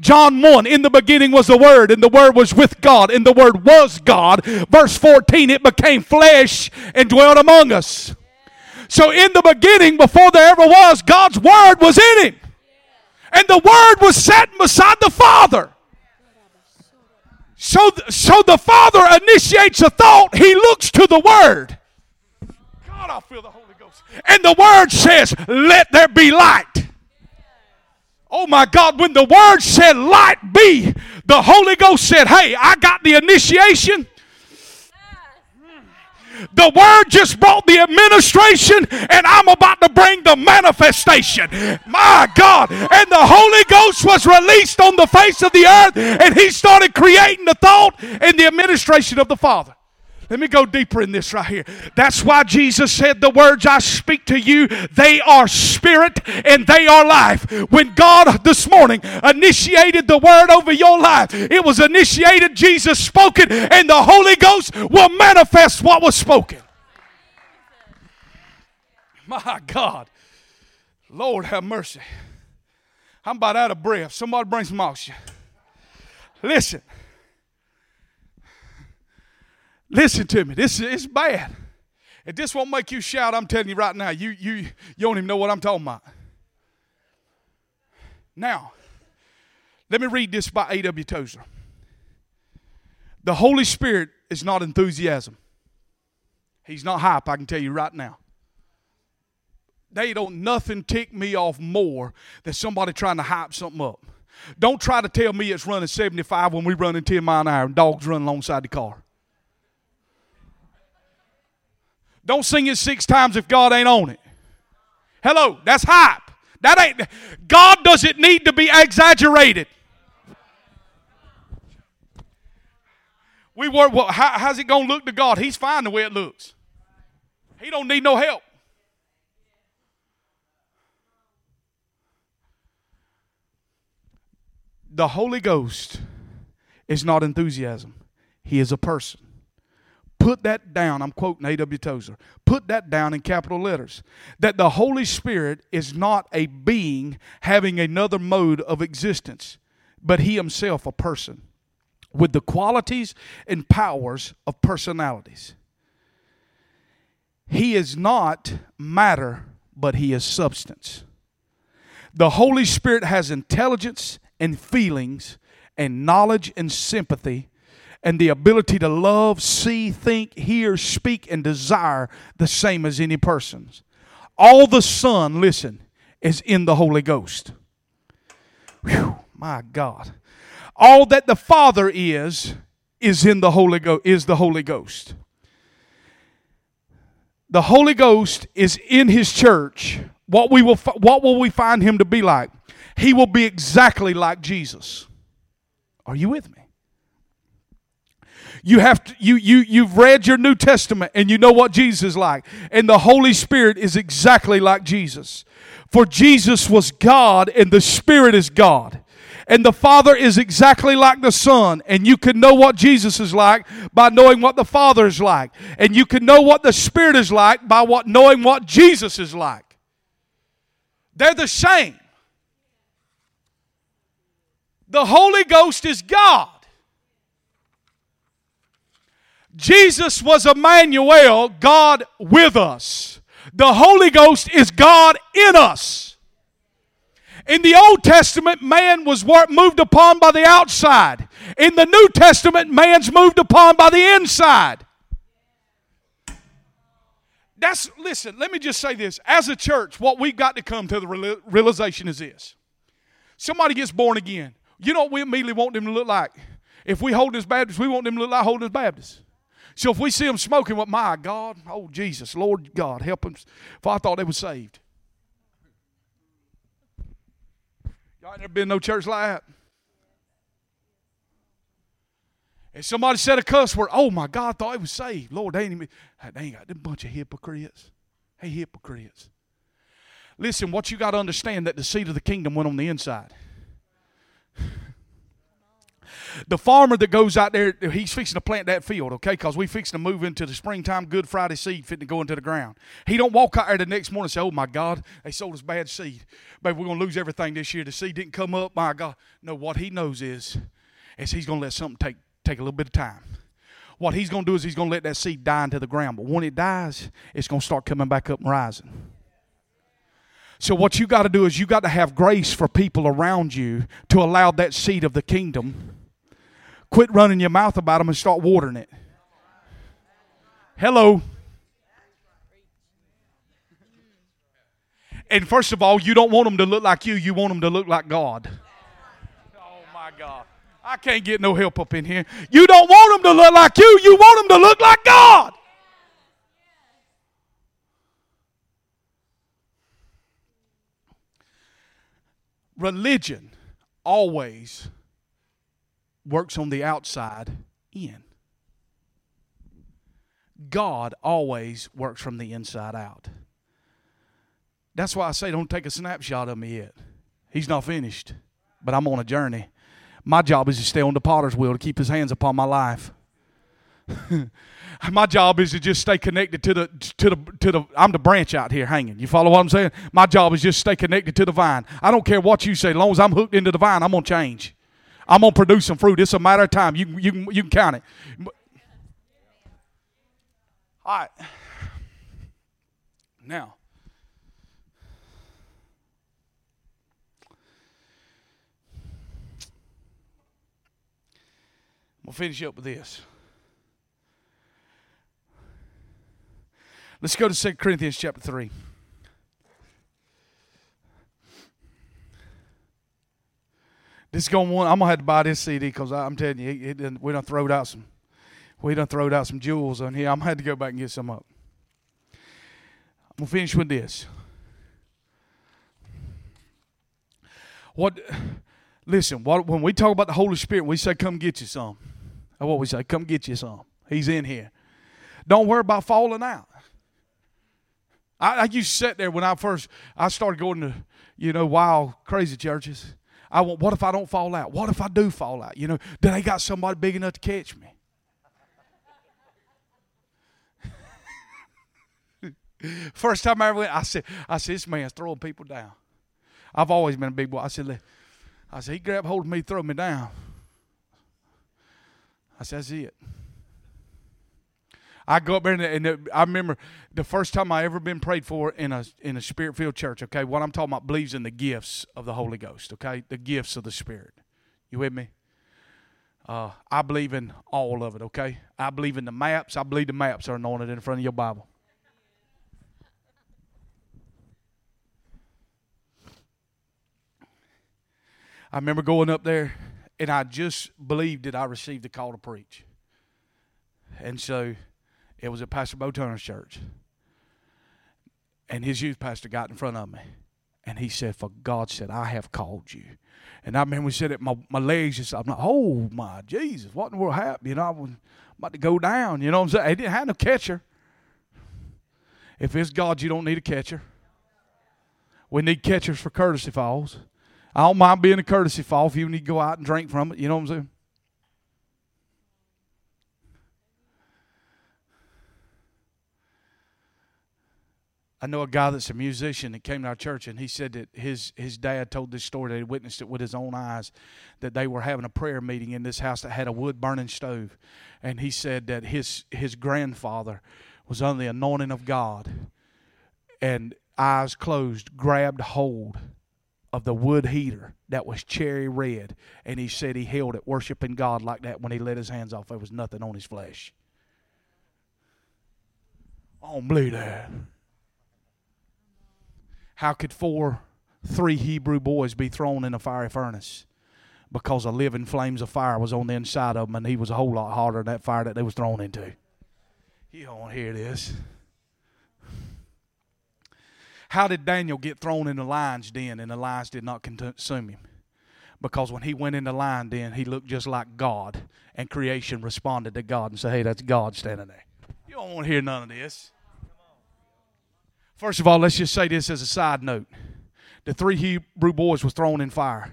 John 1, in the beginning was the Word, and the Word was with God, and the Word was God. Verse 14, it became flesh and dwelt among us. So, in the beginning, before there ever was, God's Word was in him. And the Word was sitting beside the Father. So, so the Father initiates a thought, He looks to the Word. God, I feel the Holy Ghost. And the Word says, Let there be light. Oh my God, when the word said light be, the Holy Ghost said, Hey, I got the initiation. The word just brought the administration, and I'm about to bring the manifestation. My God. And the Holy Ghost was released on the face of the earth, and he started creating the thought and the administration of the Father. Let me go deeper in this right here. That's why Jesus said, The words I speak to you, they are spirit and they are life. When God this morning initiated the word over your life, it was initiated, Jesus spoken, and the Holy Ghost will manifest what was spoken. My God. Lord have mercy. I'm about out of breath. Somebody bring some oxygen. Listen. Listen to me. This is bad. If this won't make you shout, I'm telling you right now, you, you, you don't even know what I'm talking about. Now, let me read this by A.W. Tozer. The Holy Spirit is not enthusiasm. He's not hype, I can tell you right now. They don't nothing tick me off more than somebody trying to hype something up. Don't try to tell me it's running 75 when we run in 10 mile an hour and dogs run alongside the car. Don't sing it six times if God ain't on it. Hello, that's hype. That ain't God doesn't need to be exaggerated. We were well, how, how's it gonna look to God? He's fine the way it looks. He don't need no help. The Holy Ghost is not enthusiasm. He is a person. Put that down. I'm quoting A.W. Tozer. Put that down in capital letters. That the Holy Spirit is not a being having another mode of existence, but He Himself a person with the qualities and powers of personalities. He is not matter, but He is substance. The Holy Spirit has intelligence and feelings and knowledge and sympathy and the ability to love, see, think, hear, speak, and desire the same as any person's. All the Son, listen, is in the Holy Ghost. Whew, my God. All that the Father is, is in the Holy Ghost, is the Holy Ghost. The Holy Ghost is in His church. What, we will, what will we find Him to be like? He will be exactly like Jesus. Are you with me? You have to, you you you've read your New Testament and you know what Jesus is like. And the Holy Spirit is exactly like Jesus. For Jesus was God and the Spirit is God. And the Father is exactly like the Son. And you can know what Jesus is like by knowing what the Father is like. And you can know what the Spirit is like by what knowing what Jesus is like. They're the same. The Holy Ghost is God. Jesus was Emmanuel, God with us. The Holy Ghost is God in us. In the Old Testament, man was moved upon by the outside. In the New Testament, man's moved upon by the inside. That's listen, let me just say this. As a church, what we've got to come to the realization is this. Somebody gets born again. You know what we immediately want them to look like? If we hold as Baptists, we want them to look like holding as Baptists. So if we see them smoking, what my God, oh Jesus, Lord God, help them. If I thought they were saved. Y'all ain't never been no church like that. If somebody said a cuss word, oh my God, I thought he was saved. Lord, they ain't even, they ain't got a bunch of hypocrites. Hey, hypocrites. Listen, what you got to understand that the seed of the kingdom went on the inside. The farmer that goes out there, he's fixing to plant that field, okay? Because we fixing to move into the springtime Good Friday seed fitting to go into the ground. He don't walk out there the next morning and say, oh, my God, they sold us bad seed. Baby, we're going to lose everything this year. The seed didn't come up, my God. No, what he knows is, is he's going to let something take take a little bit of time. What he's going to do is he's going to let that seed die into the ground. But when it dies, it's going to start coming back up and rising. So, what you got to do is you got to have grace for people around you to allow that seed of the kingdom. Quit running your mouth about them and start watering it. Hello. And first of all, you don't want them to look like you, you want them to look like God. Oh, my God. I can't get no help up in here. You don't want them to look like you, you want them to look like God. Religion always works on the outside in. God always works from the inside out. That's why I say don't take a snapshot of me yet. He's not finished, but I'm on a journey. My job is to stay on the potter's wheel to keep his hands upon my life. [laughs] my job is to just stay connected to the to the to the I'm the branch out here hanging. You follow what I'm saying? My job is just stay connected to the vine. I don't care what you say, as long as I'm hooked into the vine, I'm gonna change. I'm gonna produce some fruit. It's a matter of time. You you you can count it. All right. Now, We'll finish up with this. Let's go to 2 Corinthians chapter 3. This is going to I'm gonna have to buy this CD because I'm telling you, it, it, we done throwed out some, we done throwed out some jewels on here. I'm gonna have to go back and get some up. I'm gonna finish with this. What? Listen, what, when we talk about the Holy Spirit, we say, "Come get you some." That's what we say. Come get you some. He's in here. Don't worry about falling out. I, I used to sit there when I first I started going to, you know, wild, crazy churches. I want, what if I don't fall out? What if I do fall out? You know, do they got somebody big enough to catch me? [laughs] First time I ever went, I said, I said, this man's throwing people down. I've always been a big boy. I said, I said, he grabbed hold of me, throw me down. I said, that's it. I go up there and, and, I remember the first time I ever been prayed for in a in a spirit filled church. Okay, what I'm talking about believes in the gifts of the Holy Ghost. Okay, the gifts of the Spirit. You with me? Uh, I believe in all of it. Okay, I believe in the maps. I believe the maps are anointed in front of your Bible. I remember going up there and I just believed that I received the call to preach. And so it was at Pastor Bo Turner's church. And his youth pastor got in front of me. And he said, For God said, I have called you. And I remember he said it, my, my legs just, I'm like, oh my Jesus, what in the world happened? You know, I was about to go down. You know what I'm saying? He didn't have no catcher. If it's God, you don't need a catcher. We need catchers for courtesy falls. I don't mind being a courtesy fall if you need to go out and drink from it. You know what I'm saying? I know a guy that's a musician that came to our church, and he said that his his dad told this story that he witnessed it with his own eyes, that they were having a prayer meeting in this house that had a wood burning stove, and he said that his his grandfather was under the anointing of God, and eyes closed, grabbed hold of the wood heater that was cherry red, and he said he held it, worshiping God like that. When he let his hands off, there was nothing on his flesh. I don't believe that. How could four, three Hebrew boys be thrown in a fiery furnace? Because a living flames of fire was on the inside of them, and he was a whole lot hotter than that fire that they was thrown into. You don't hear this. How did Daniel get thrown in the lion's den and the lions did not consume him? Because when he went in the lion den, he looked just like God, and creation responded to God and said, Hey, that's God standing there. You don't want to hear none of this. First of all, let's just say this as a side note. The three Hebrew boys was thrown in fire.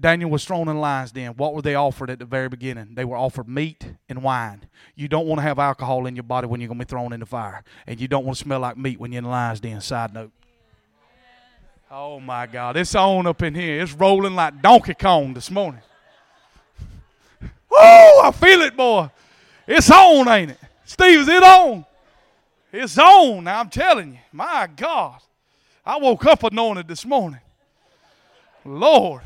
Daniel was thrown in lion's den. What were they offered at the very beginning? They were offered meat and wine. You don't want to have alcohol in your body when you're going to be thrown in the fire. And you don't want to smell like meat when you're in the lion's den. Side note. Oh my God. It's on up in here. It's rolling like Donkey Kong this morning. Woo! I feel it, boy. It's on, ain't it? Steve, is it on? It's on I'm telling you. My God. I woke up anointed this morning. Lord.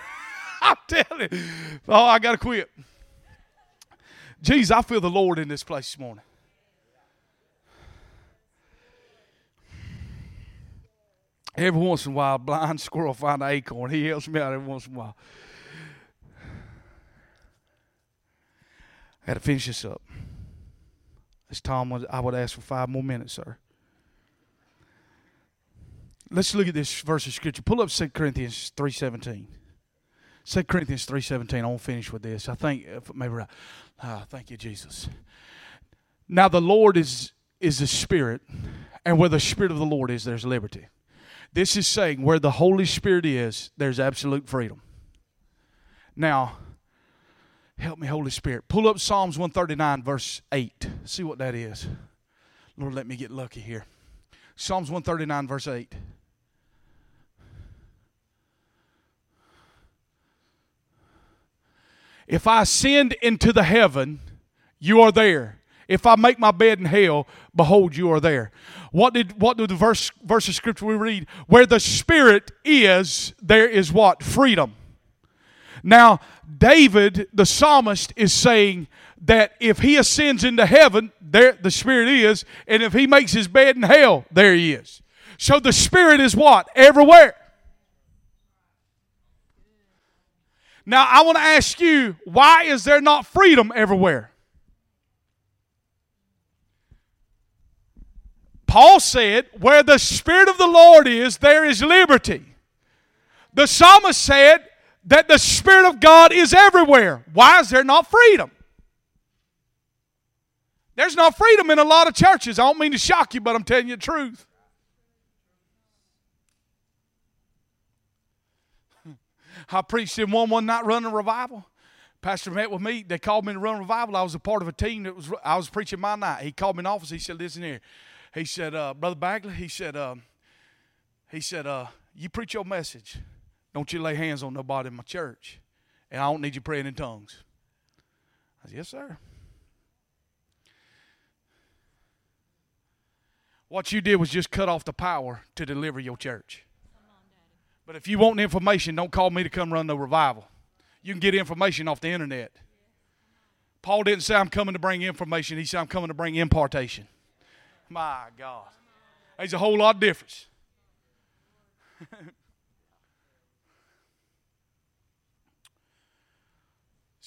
[laughs] I'm telling you. Oh, I got to quit. Jesus, I feel the Lord in this place this morning. Every once in a while, a blind squirrel find an acorn. He helps me out every once in a while. I got to finish this up. As Tom was, I would ask for five more minutes, sir. Let's look at this verse of scripture. Pull up 2 Corinthians 3.17. 2 Corinthians 3.17. I won't finish with this. I think, maybe right. Ah, thank you, Jesus. Now the Lord is, is the Spirit, and where the Spirit of the Lord is, there's liberty. This is saying where the Holy Spirit is, there's absolute freedom. Now, help me, Holy Spirit. Pull up Psalms 139, verse 8. See what that is. Lord, let me get lucky here. Psalms 139, verse 8. If I ascend into the heaven, you are there. If I make my bed in hell, behold, you are there. What did what do the verse verse of scripture we read? Where the spirit is, there is what? Freedom. Now, David, the psalmist, is saying that if he ascends into heaven, there the spirit is, and if he makes his bed in hell, there he is. So the spirit is what? Everywhere. Now, I want to ask you, why is there not freedom everywhere? Paul said, Where the Spirit of the Lord is, there is liberty. The psalmist said that the Spirit of God is everywhere. Why is there not freedom? There's not freedom in a lot of churches. I don't mean to shock you, but I'm telling you the truth. [laughs] I preached in one one night running revival. Pastor met with me. They called me to run revival. I was a part of a team that was I was preaching my night. He called me in office. He said, "Listen here." He said, uh, "Brother Bagley," he said, uh, "He said, uh, you preach your message. Don't you lay hands on nobody in my church, and I don't need you praying in tongues." I said, "Yes, sir." What you did was just cut off the power to deliver your church. But if you want information, don't call me to come run the revival. You can get information off the internet. Paul didn't say I'm coming to bring information. He said I'm coming to bring impartation. My God. There's a whole lot of difference. [laughs]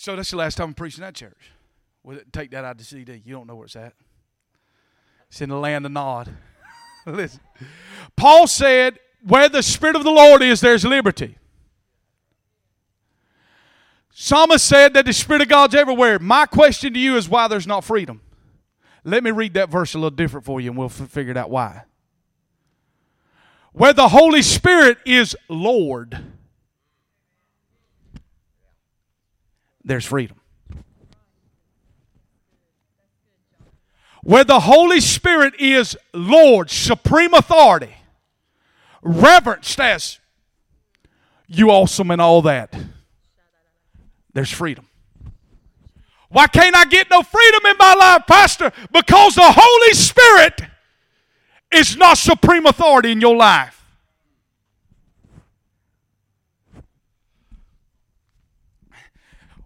so that's the last time I'm preaching that church. Well, take that out the CD. You don't know where it's at. It's in the land of Nod. [laughs] Listen. Paul said where the Spirit of the Lord is, there's liberty. Psalmist said that the Spirit of God's everywhere. My question to you is why there's not freedom. Let me read that verse a little different for you and we'll f- figure out why. Where the Holy Spirit is Lord, there's freedom. where the Holy Spirit is Lord, supreme authority, reverenced as you awesome and all that, there's freedom. Why can't I get no freedom in my life, Pastor? Because the Holy Spirit is not supreme authority in your life.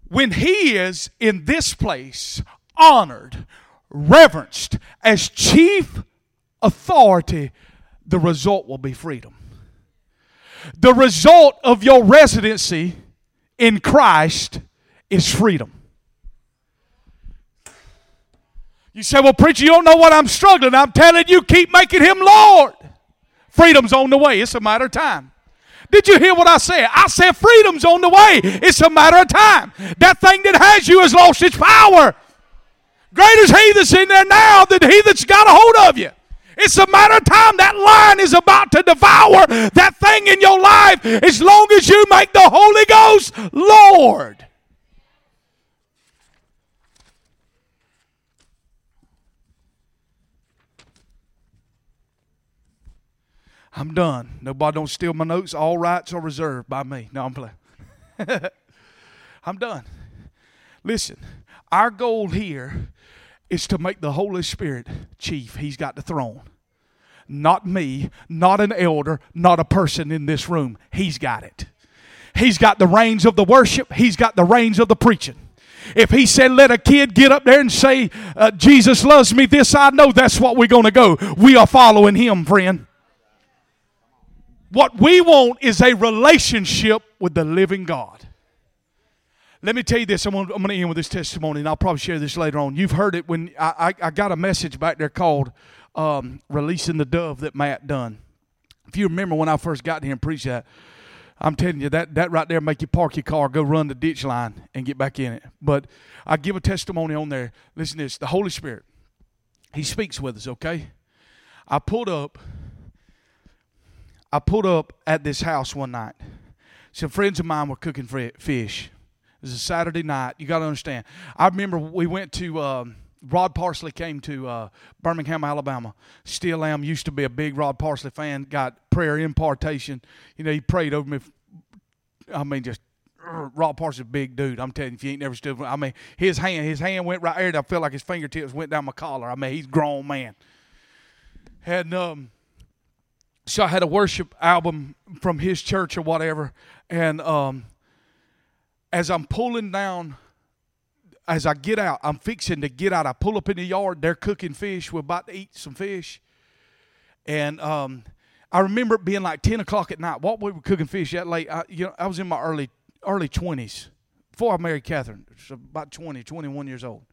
When He is in this place, honored, reverenced as chief authority, the result will be freedom. The result of your residency in Christ is freedom. You say, Well, preacher, you don't know what I'm struggling. I'm telling you, keep making him Lord. Freedom's on the way. It's a matter of time. Did you hear what I said? I said freedom's on the way. It's a matter of time. That thing that has you has lost its power. Greater is he that's in there now than he that's got a hold of you. It's a matter of time. That lion is about to devour that thing in your life as long as you make the Holy Ghost Lord. I'm done. Nobody don't steal my notes. All rights are reserved by me. No, I'm playing. [laughs] I'm done. Listen, our goal here is to make the Holy Spirit chief. He's got the throne. Not me, not an elder, not a person in this room. He's got it. He's got the reins of the worship, He's got the reins of the preaching. If he said, let a kid get up there and say, uh, Jesus loves me, this I know, that's what we're going to go. We are following him, friend. What we want is a relationship with the living God. Let me tell you this. I'm going, to, end with this testimony, and I'll probably share this later on. You've heard it when I, I, I got a message back there called um, Releasing the Dove that Matt done. If you remember when I first got here and preached that, I'm telling you, that, that right there make you park your car, go run the ditch line, and get back in it. But I give a testimony on there. Listen to this the Holy Spirit, He speaks with us, okay? I pulled up. I pulled up at this house one night. Some friends of mine were cooking fish. It was a Saturday night. You got to understand. I remember we went to. Um, Rod Parsley came to uh, Birmingham, Alabama. Still am. Used to be a big Rod Parsley fan. Got prayer impartation. You know, he prayed over me. I mean, just Rod Parsley's a big dude. I'm telling you, if you ain't never stood. I mean, his hand, his hand went right there. I felt like his fingertips went down my collar. I mean, he's grown man. And um, so I had a worship album from his church or whatever, and um, as I'm pulling down, as I get out, I'm fixing to get out. I pull up in the yard. They're cooking fish. We're about to eat some fish. And um, I remember it being like 10 o'clock at night. What we were cooking fish that late, I, you know, I was in my early early 20s before I married Catherine. So about 20, 21 years old.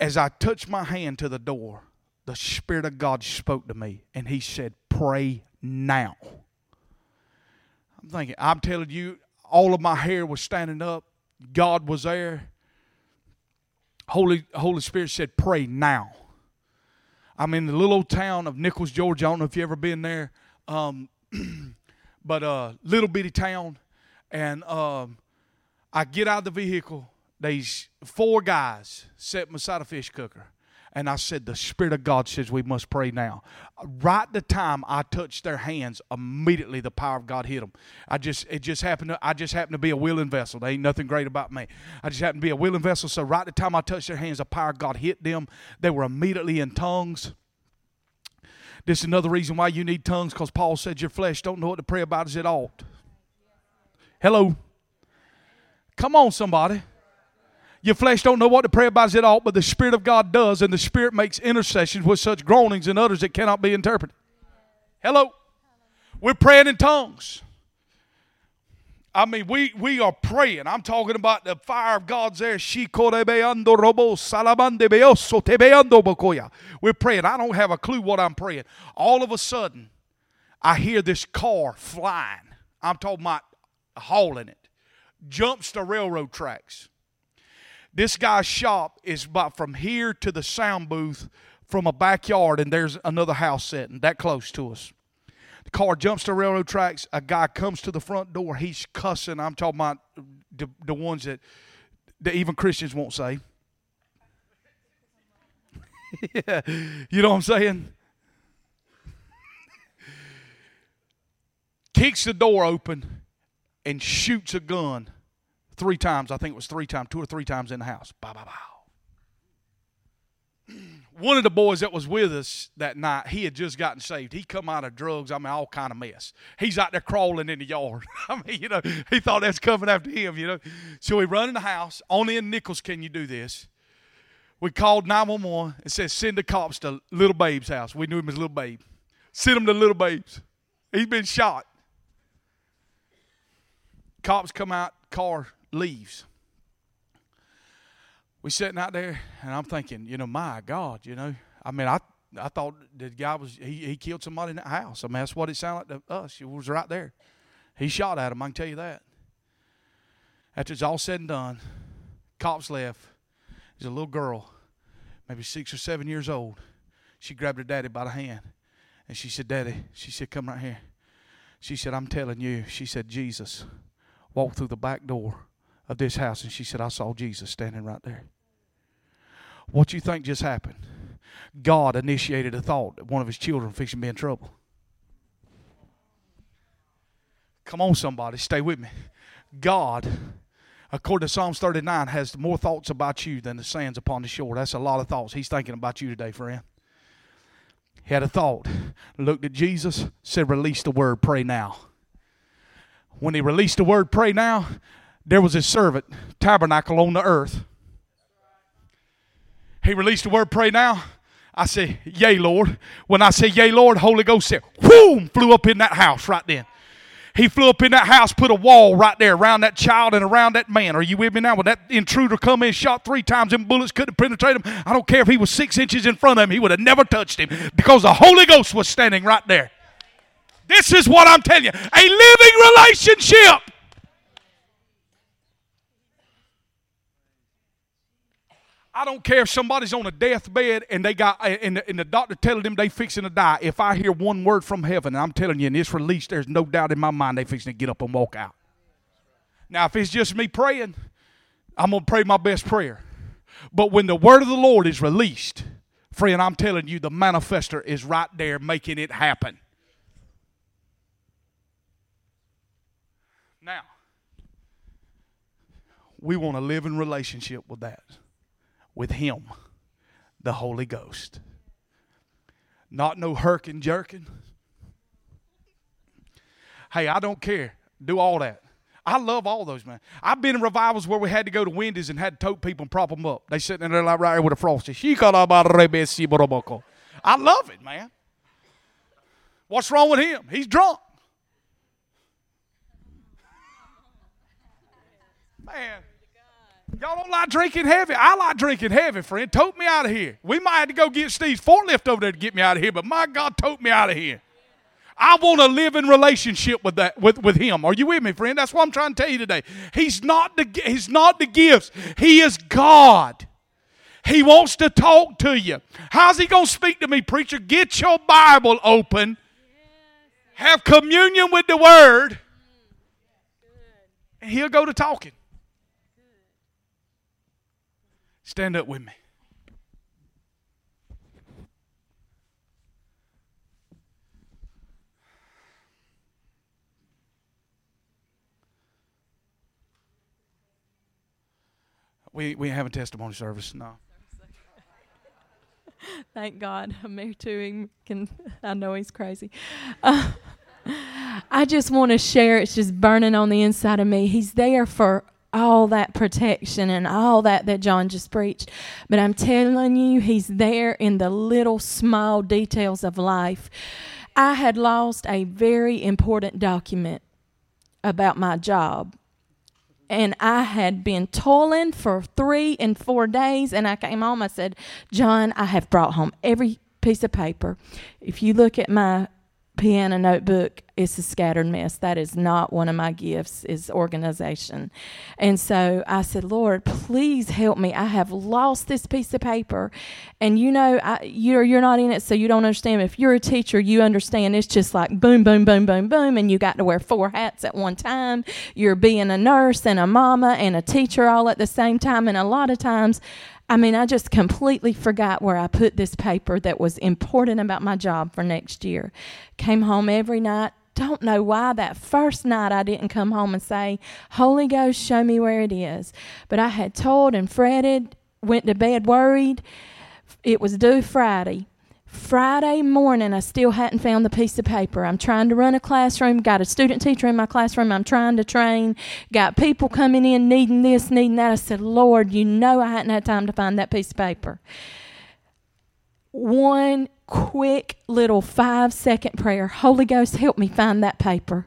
As I touched my hand to the door, the Spirit of God spoke to me and He said, Pray now. I'm thinking, I'm telling you, all of my hair was standing up. God was there. Holy, Holy Spirit said, Pray now. I'm in the little old town of Nichols, Georgia. I don't know if you've ever been there, um, [clears throat] but a uh, little bitty town. And um, I get out of the vehicle. These four guys set beside a fish cooker. And I said, The Spirit of God says we must pray now. Right the time I touched their hands, immediately the power of God hit them. I just it just happened to I just happened to be a willing vessel. There ain't nothing great about me. I just happened to be a willing vessel. So right the time I touched their hands, the power of God hit them. They were immediately in tongues. This is another reason why you need tongues, because Paul said your flesh don't know what to pray about as it ought. Hello. Come on, somebody. Your flesh don't know what to pray about at all, but the Spirit of God does, and the Spirit makes intercessions with such groanings and others that cannot be interpreted. Hello? We're praying in tongues. I mean, we, we are praying. I'm talking about the fire of God's there. We're praying. I don't have a clue what I'm praying. All of a sudden, I hear this car flying. I'm talking about hauling it. Jumps the railroad tracks. This guy's shop is about from here to the sound booth from a backyard, and there's another house sitting that close to us. The car jumps to railroad tracks. A guy comes to the front door. He's cussing. I'm talking about the, the ones that, that even Christians won't say. yeah. [laughs] You know what I'm saying? Kicks the door open and shoots a gun three times. I think it was three times, two or three times in the house. Bow, bow, bow. [clears throat] One of the boys that was with us that night, he had just gotten saved. He come out of drugs. I mean, all kind of mess. He's out there crawling in the yard. [laughs] I mean, you know, he thought that's coming after him. You know, so we run in the house. Only in Nichols can you do this. We called 911 and said, send the cops to Little Babe's house. We knew him as Little Babe. Send him to Little Babe's. He's been shot. Cops come out, car leaves. We sitting out there, and I'm thinking, you know, my God, you know, I mean, I I thought the guy was he, he killed somebody in that house. I mean, that's what it sounded like to us. It was right there. He shot at him. I can tell you that. After it's all said and done, cops left. There's a little girl, maybe six or seven years old. She grabbed her daddy by the hand, and she said, "Daddy," she said, "Come right here." She said, "I'm telling you," she said, "Jesus." walked through the back door of this house and she said, I saw Jesus standing right there. What you think just happened? God initiated a thought that one of his children fixing to be in trouble. Come on, somebody, stay with me. God, according to Psalms 39, has more thoughts about you than the sands upon the shore. That's a lot of thoughts. He's thinking about you today, friend. He had a thought, looked at Jesus, said, Release the word, pray now when he released the word pray now, there was his servant, tabernacle on the earth. He released the word pray now. I say, Yea, Lord. When I say, Yea, Lord, Holy Ghost said, Whoom, flew up in that house right then. He flew up in that house, put a wall right there around that child and around that man. Are you with me now? When that intruder come in, shot three times, and bullets couldn't penetrate him. I don't care if he was six inches in front of him, he would have never touched him because the Holy Ghost was standing right there. This is what I'm telling you a living relationship. I don't care if somebody's on a deathbed and they got and the, and the doctor telling them they fixing to die. If I hear one word from heaven, and I'm telling you, in this release, there's no doubt in my mind they fixing to get up and walk out. Now, if it's just me praying, I'm gonna pray my best prayer. But when the word of the Lord is released, friend, I'm telling you, the manifester is right there making it happen. Now, we want to live in relationship with that, with Him, the Holy Ghost. Not no herking jerking. Hey, I don't care. Do all that. I love all those, man. I've been in revivals where we had to go to Wendy's and had to tote people and prop them up. They sitting in there like right there with a frosty. She called a barre be siborabuko. I love it, man. What's wrong with him? He's drunk. Man. Y'all don't like drinking heavy. I like drinking heavy, friend. Tote me out of here. We might have to go get Steve's forklift over there to get me out of here, but my God, tote me out of here. I want to live in relationship with that with, with him. Are you with me, friend? That's what I'm trying to tell you today. He's not the he's not the gifts. He is God. He wants to talk to you. How's he going to speak to me, preacher? Get your Bible open. Have communion with the word. And he'll go to talking. Stand up with me. We we have a testimony service. No. [laughs] Thank God. Me too. Can I know he's crazy. Uh, [laughs] I just want to share. It's just burning on the inside of me. He's there for all that protection and all that that John just preached. But I'm telling you, he's there in the little small details of life. I had lost a very important document about my job. And I had been toiling for three and four days. And I came home. I said, John, I have brought home every piece of paper. If you look at my piano notebook it's a scattered mess. That is not one of my gifts is organization. And so i said lord please help me. I have lost this piece of paper. And you know I, you're you're not in it so you don't understand. If you're a teacher you understand. It's just like boom boom boom boom boom and you got to wear four hats at one time. You're being a nurse and a mama and a teacher all at the same time. And a lot of times I mean, I just completely forgot where I put this paper that was important about my job for next year. Came home every night. Don't know why that first night I didn't come home and say, Holy Ghost, show me where it is. But I had told and fretted, went to bed worried. It was due Friday. Friday morning, I still hadn't found the piece of paper. I'm trying to run a classroom, got a student teacher in my classroom I'm trying to train, got people coming in needing this, needing that. I said, Lord, you know I hadn't had time to find that piece of paper. One quick little five second prayer Holy Ghost, help me find that paper.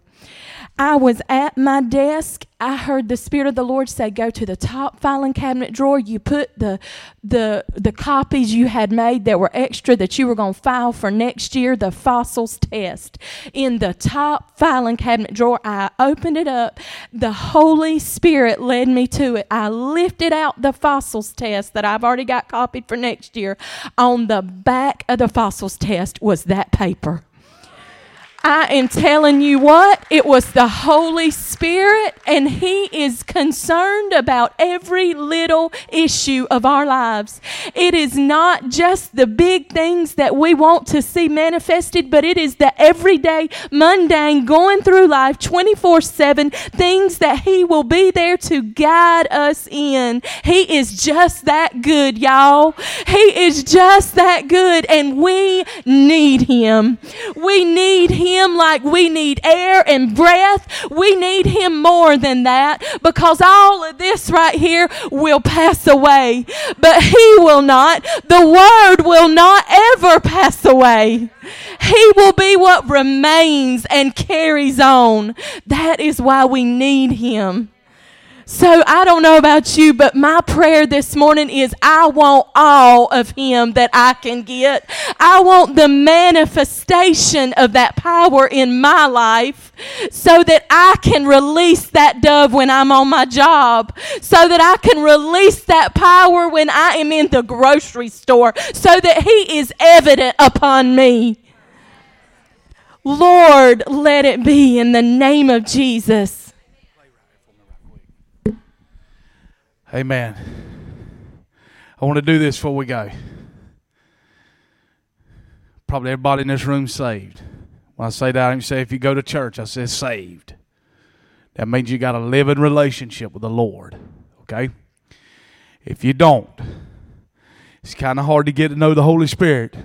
I was at my desk. I heard the Spirit of the Lord say, Go to the top filing cabinet drawer. You put the, the, the copies you had made that were extra that you were going to file for next year, the fossils test. In the top filing cabinet drawer, I opened it up. The Holy Spirit led me to it. I lifted out the fossils test that I've already got copied for next year. On the back of the fossils test was that paper. I am telling you what, it was the Holy Spirit, and He is concerned about every little issue of our lives. It is not just the big things that we want to see manifested, but it is the everyday, mundane, going through life 24 7 things that He will be there to guide us in. He is just that good, y'all. He is just that good, and we need Him. We need Him him like we need air and breath. We need Him more than that because all of this right here will pass away, but He will not. The Word will not ever pass away. He will be what remains and carries on. That is why we need Him. So I don't know about you, but my prayer this morning is I want all of Him that I can get. I want the manifestation of that power in my life so that I can release that dove when I'm on my job, so that I can release that power when I am in the grocery store, so that He is evident upon me. Lord, let it be in the name of Jesus. Amen. I want to do this before we go. Probably everybody in this room saved. When I say that, I say if you go to church, I say saved. That means you got a living relationship with the Lord. Okay? If you don't, it's kind of hard to get to know the Holy Spirit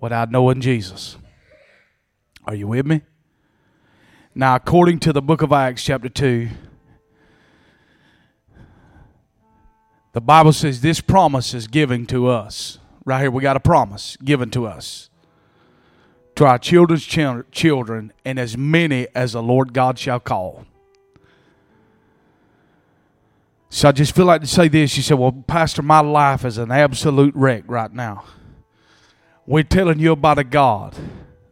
without knowing Jesus. Are you with me? Now, according to the book of Acts, chapter 2, The Bible says this promise is given to us. Right here, we got a promise given to us. To our children's children, and as many as the Lord God shall call. So I just feel like to say this. You said, Well, Pastor, my life is an absolute wreck right now. We're telling you about a God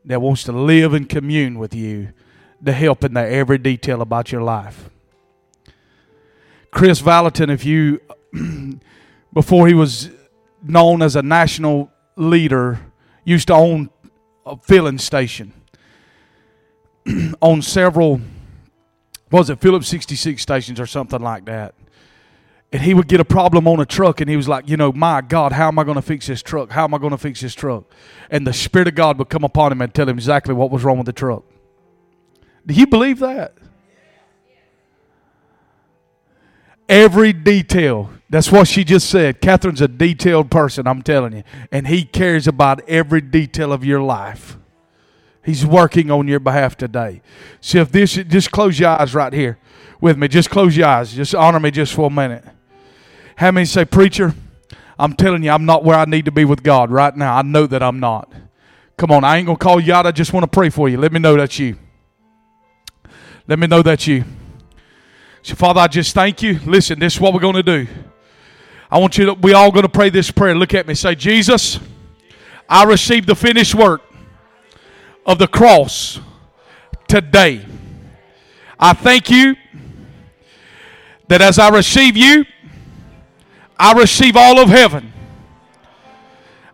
that wants to live and commune with you to help in the every detail about your life. Kris Vallotton, if you [clears throat] before he was known as a national leader, used to own a filling station. [clears throat] on several, was it Phillips 66 stations or something like that. And he would get a problem on a truck, and he was like, You know, my God, how am I going to fix this truck? How am I going to fix this truck? And the Spirit of God would come upon him and tell him exactly what was wrong with the truck. Do you believe that? Every detail. That's what she just said. Catherine's a detailed person, I'm telling you. And he cares about every detail of your life. He's working on your behalf today. So if this, just close your eyes right here with me. Just close your eyes. Just honor me just for a minute. How many say, Preacher, I'm telling you, I'm not where I need to be with God right now. I know that I'm not. Come on, I ain't to call you out. I just want to pray for you. Let me know that's you. Let me know that's you. So, Father, I just thank you. Listen, this is what we're going to do. I want you to, we all going to pray this prayer. Look at me. Say, Jesus, I receive the finished work of the cross today. I thank you that as I receive you, I receive all of heaven.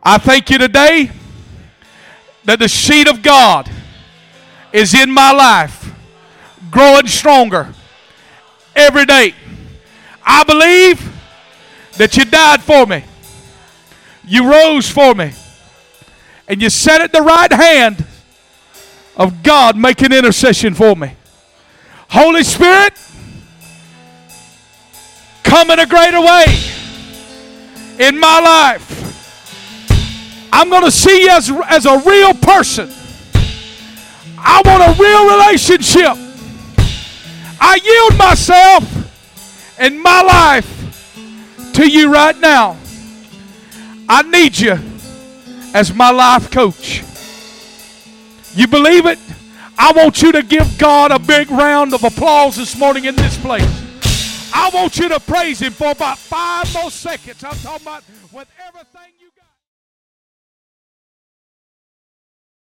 I thank you today that the seed of God is in my life, growing stronger every day. I believe that you died for me. You rose for me. And you sat at the right hand of God making intercession for me. Holy Spirit, come in a greater way in my life. I'm going to see you as, as a real person. I want a real relationship. I yield myself in my life to you right now. I need you as my life coach. You believe it? I want you to give God a big round of applause this morning in this place. I want you to praise Him for about five more seconds. I'm talking about with everything.